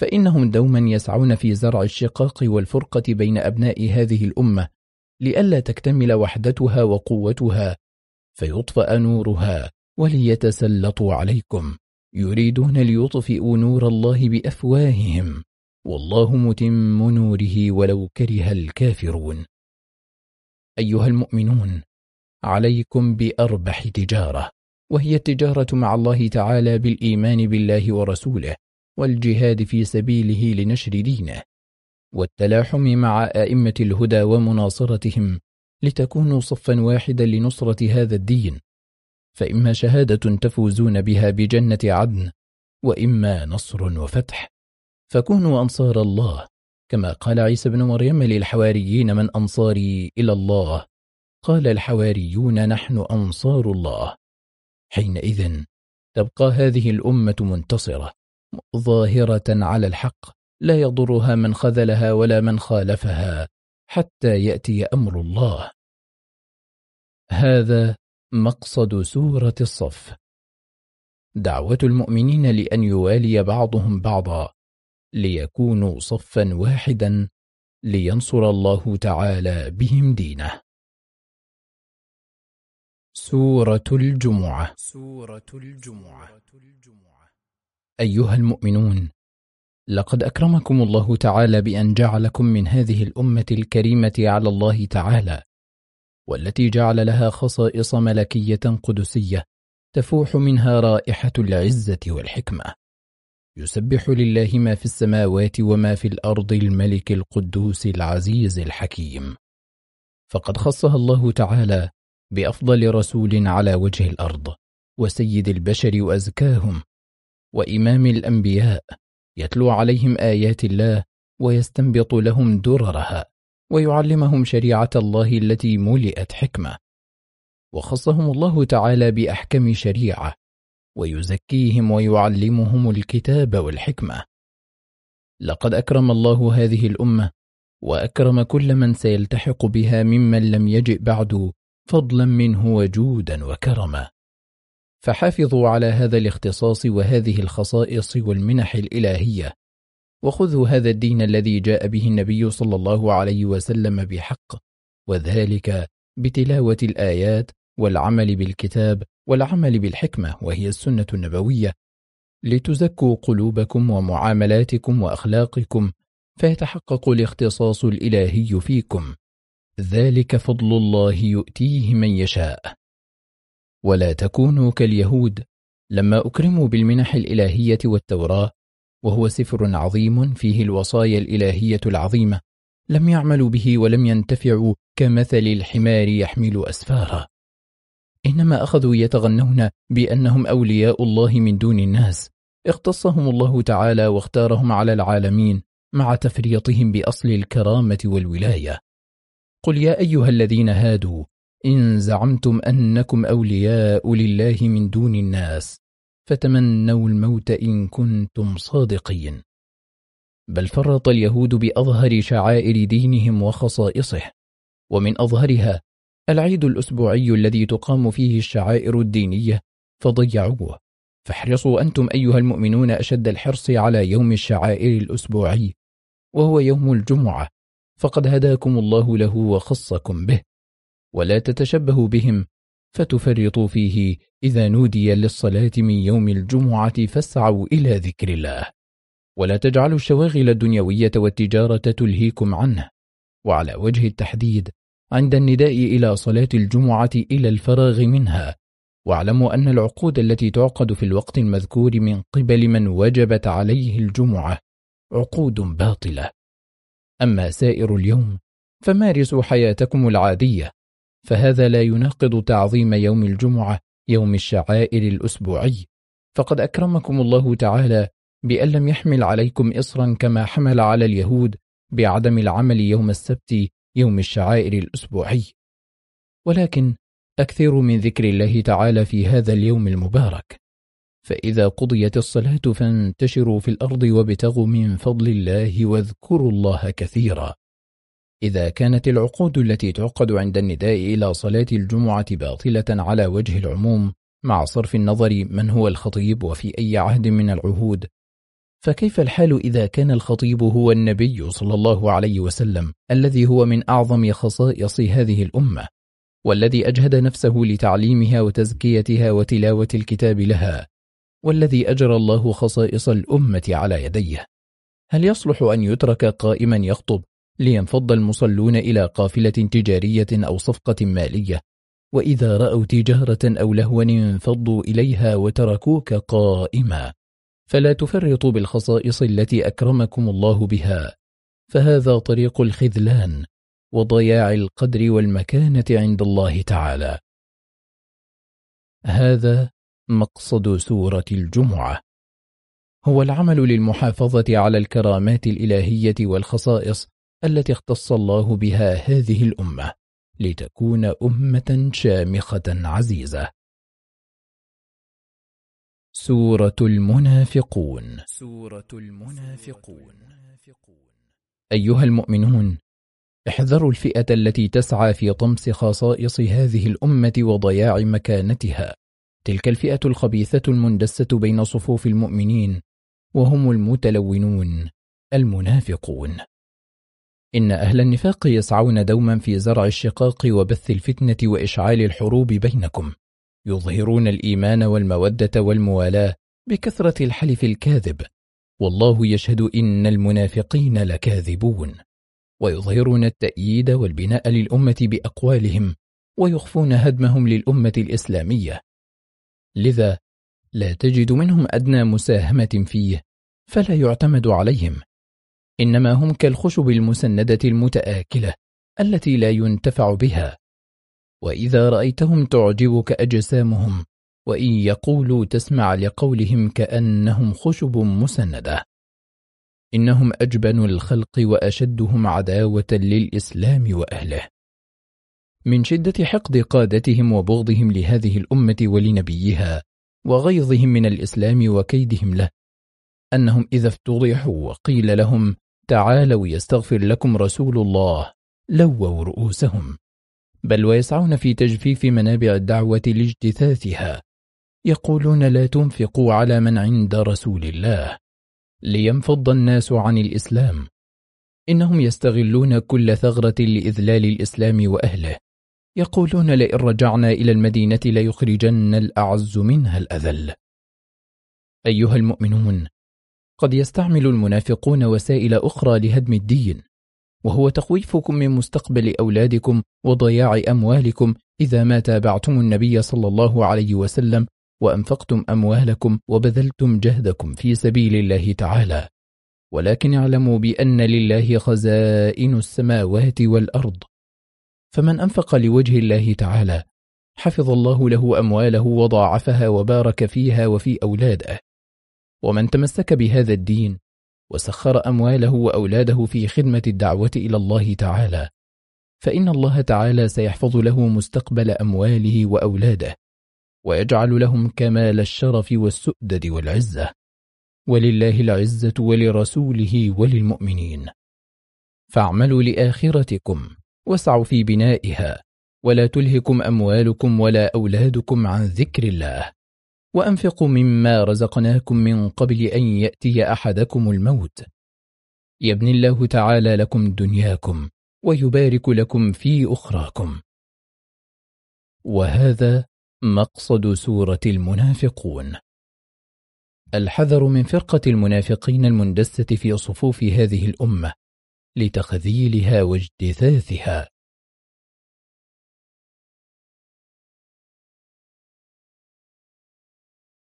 S1: فإنهم دوما يسعون في زرع الشقاق والفرقة بين أبناء هذه الأمة لئلا تكتمل وحدتها وقوتها فيطفأ نورها وليتسلطوا عليكم يريدون ليطفئوا نور الله بأفواههم والله متم نوره ولو كره الكافرون أيها المؤمنون عليكم بأربح تجارة وهي التجارة مع الله تعالى بالإيمان بالله ورسوله والجهاد في سبيله لنشر دينه والتلاحم مع أئمة الهدى ومناصرتهم لتكونوا صفا واحدا لنصرة هذا الدين فإما شهادة تفوزون بها بجنة عدن وإما نصر وفتح فكونوا أنصار الله كما قال عيسى بن مريم للحواريين من أنصاري إلى الله قال الحواريون نحن أنصار الله حينئذ تبقى هذه الأمة منتصرة ظاهرة على الحق لا يضرها من خذلها ولا من خالفها حتى يأتي أمر الله هذا مقصد سورة الصف دعوة المؤمنين لأن يوالي بعضهم بعضا ليكونوا صفا واحدا لينصر الله تعالى بهم دينه سورة الجمعة, سورة الجمعة أيها المؤمنون لقد أكرمكم الله تعالى بأن جعلكم من هذه الأمة الكريمة على الله تعالى والتي جعل لها خصائص ملكية قدسية تفوح منها رائحة العزة والحكمة يسبح لله ما في السماوات وما في الأرض الملك القدوس العزيز الحكيم فقد خصها الله تعالى بأفضل رسول على وجه الأرض وسيد البشر وأزكاهم وإمام الأنبياء يتلو عليهم آيات الله ويستنبط لهم دررها ويعلمهم شريعة الله التي ملئت حكمة وخصهم الله تعالى بأحكم شريعة ويزكيهم ويعلمهم الكتاب والحكمة لقد أكرم الله هذه الأمة وأكرم كل من سيلتحق بها ممن لم يجئ بعد فضلا منه وجودا وكرما فحافظوا على هذا الاختصاص وهذه الخصائص والمنح الإلهية وخذوا هذا الدين الذي جاء به النبي صلى الله عليه وسلم بحق وذلك بتلاوة الآيات والعمل بالكتاب والعمل بالحكمة وهي السنة النبوية لتزكوا قلوبكم ومعاملاتكم وأخلاقكم فيتحقق الاختصاص الإلهي فيكم ذلك فضل الله يؤتيه من يشاء ولا تكونوا كاليهود لما أكرموا بالمنح الإلهية والتوراة وهو سفر عظيم فيه الوصايا الإلهية العظيمة لم يعملوا به ولم ينتفعوا كمثل الحمار يحمل أسفارا إنما أخذوا يتغنون بأنهم أولياء الله من دون الناس اختصهم الله تعالى واختارهم على العالمين مع تفريطهم بأصل الكرامة والولاية قل يا أيها الذين هادوا إن زعمتم أنكم أولياء لله من دون الناس فتمنوا الموت إن كنتم صادقين بل فرط اليهود بأظهر شعائر دينهم وخصائصه ومن أظهرها العيد الأسبوعي الذي تقام فيه الشعائر الدينية فضيعوه فاحرصوا أنتم أيها المؤمنون أشد الحرص على يوم الشعائر الأسبوعي وهو يوم الجمعة فقد هداكم الله له وخصكم به ولا تتشبهوا بهم فتفرطوا فيه إذا نودي للصلاة من يوم الجمعة فاسعوا إلى ذكر الله ولا تجعلوا الشواغل الدنيوية والتجارة تلهيكم عنه وعلى وجه التحديد عند النداء إلى صلاة الجمعة إلى الفراغ منها واعلموا أن العقود التي تعقد في الوقت المذكور من قبل من وجبت عليه الجمعة عقود باطلة أما سائر اليوم فمارسوا حياتكم العادية فهذا لا يناقض تعظيم يوم الجمعة يوم الشعائر الأسبوعي فقد أكرمكم الله تعالى بأن لم يحمل عليكم إصرا كما حمل على اليهود بعدم العمل يوم السبت يوم الشعائر الأسبوعي ولكن أكثر من ذكر الله تعالى في هذا اليوم المبارك فإذا قضيت الصلاة فانتشروا في الأرض وابتغوا من فضل الله واذكروا الله كثيرا إذا كانت العقود التي تعقد عند النداء إلى صلاة الجمعة باطلة على وجه العموم مع صرف النظر من هو الخطيب وفي أي عهد من العهود فكيف الحال إذا كان الخطيب هو النبي صلى الله عليه وسلم الذي هو من أعظم خصائص هذه الأمة والذي أجهد نفسه لتعليمها وتزكيتها وتلاوة الكتاب لها والذي أجرى الله خصائص الأمة على يديه هل يصلح أن يترك قائما يخطب لينفض المصلون إلى قافلة تجارية أو صفقة مالية وإذا رأوا تجارة أو لهوا انفضوا إليها وتركوك قائما فلا تفرطوا بالخصائص التي أكرمكم الله بها فهذا طريق الخذلان وضياع القدر والمكانة عند الله تعالى هذا مقصد سورة الجمعة هو العمل للمحافظة على الكرامات الإلهية والخصائص التي اختص الله بها هذه الأمة لتكون أمة شامخة عزيزة سورة المنافقون سورة المنافقون أيها المؤمنون احذروا الفئة التي تسعى في طمس خصائص هذه الأمة وضياع مكانتها تلك الفئة الخبيثة المندسة بين صفوف المؤمنين وهم المتلونون المنافقون إن أهل النفاق يسعون دوما في زرع الشقاق وبث الفتنة وإشعال الحروب بينكم يظهرون الإيمان والمودة والموالاة بكثرة الحلف الكاذب والله يشهد إن المنافقين لكاذبون ويظهرون التأييد والبناء للأمة بأقوالهم ويخفون هدمهم للأمة الإسلامية لذا لا تجد منهم أدنى مساهمة فيه فلا يعتمد عليهم إنما هم كالخشب المسندة المتآكلة التي لا ينتفع بها وإذا رأيتهم تعجبك أجسامهم وإن يقولوا تسمع لقولهم كأنهم خشب مسندة إنهم أجبن الخلق وأشدهم عداوة للإسلام وأهله من شدة حقد قادتهم وبغضهم لهذه الأمة ولنبيها وغيظهم من الإسلام وكيدهم له أنهم إذا افتضحوا وقيل لهم تعالوا يستغفر لكم رسول الله لووا رؤوسهم بل ويسعون في تجفيف منابع الدعوة لاجتثاثها يقولون لا تنفقوا على من عند رسول الله لينفض الناس عن الإسلام إنهم يستغلون كل ثغرة لإذلال الإسلام وأهله يقولون لئن رجعنا إلى المدينة ليخرجن الأعز منها الأذل أيها المؤمنون قد يستعمل المنافقون وسائل أخرى لهدم الدين وهو تخويفكم من مستقبل أولادكم وضياع أموالكم إذا ما تابعتم النبي صلى الله عليه وسلم وأنفقتم أموالكم وبذلتم جهدكم في سبيل الله تعالى ولكن اعلموا بأن لله خزائن السماوات والأرض فمن أنفق لوجه الله تعالى حفظ الله له أمواله وضاعفها وبارك فيها وفي أولاده ومن تمسك بهذا الدين وسخر أمواله وأولاده في خدمة الدعوة إلى الله تعالى فإن الله تعالى سيحفظ له مستقبل أمواله وأولاده ويجعل لهم كمال الشرف والسؤدد والعزة ولله العزة ولرسوله وللمؤمنين فاعملوا لآخرتكم واسعوا في بنائها ولا تلهكم أموالكم ولا أولادكم عن ذكر الله وأنفقوا مما رزقناكم من قبل أن يأتي أحدكم الموت يبني الله تعالى لكم دنياكم ويبارك لكم في أخراكم وهذا مقصد سورة المنافقون الحذر من فرقة المنافقين المندسة في صفوف هذه الأمة لتخذيلها واجتثاثها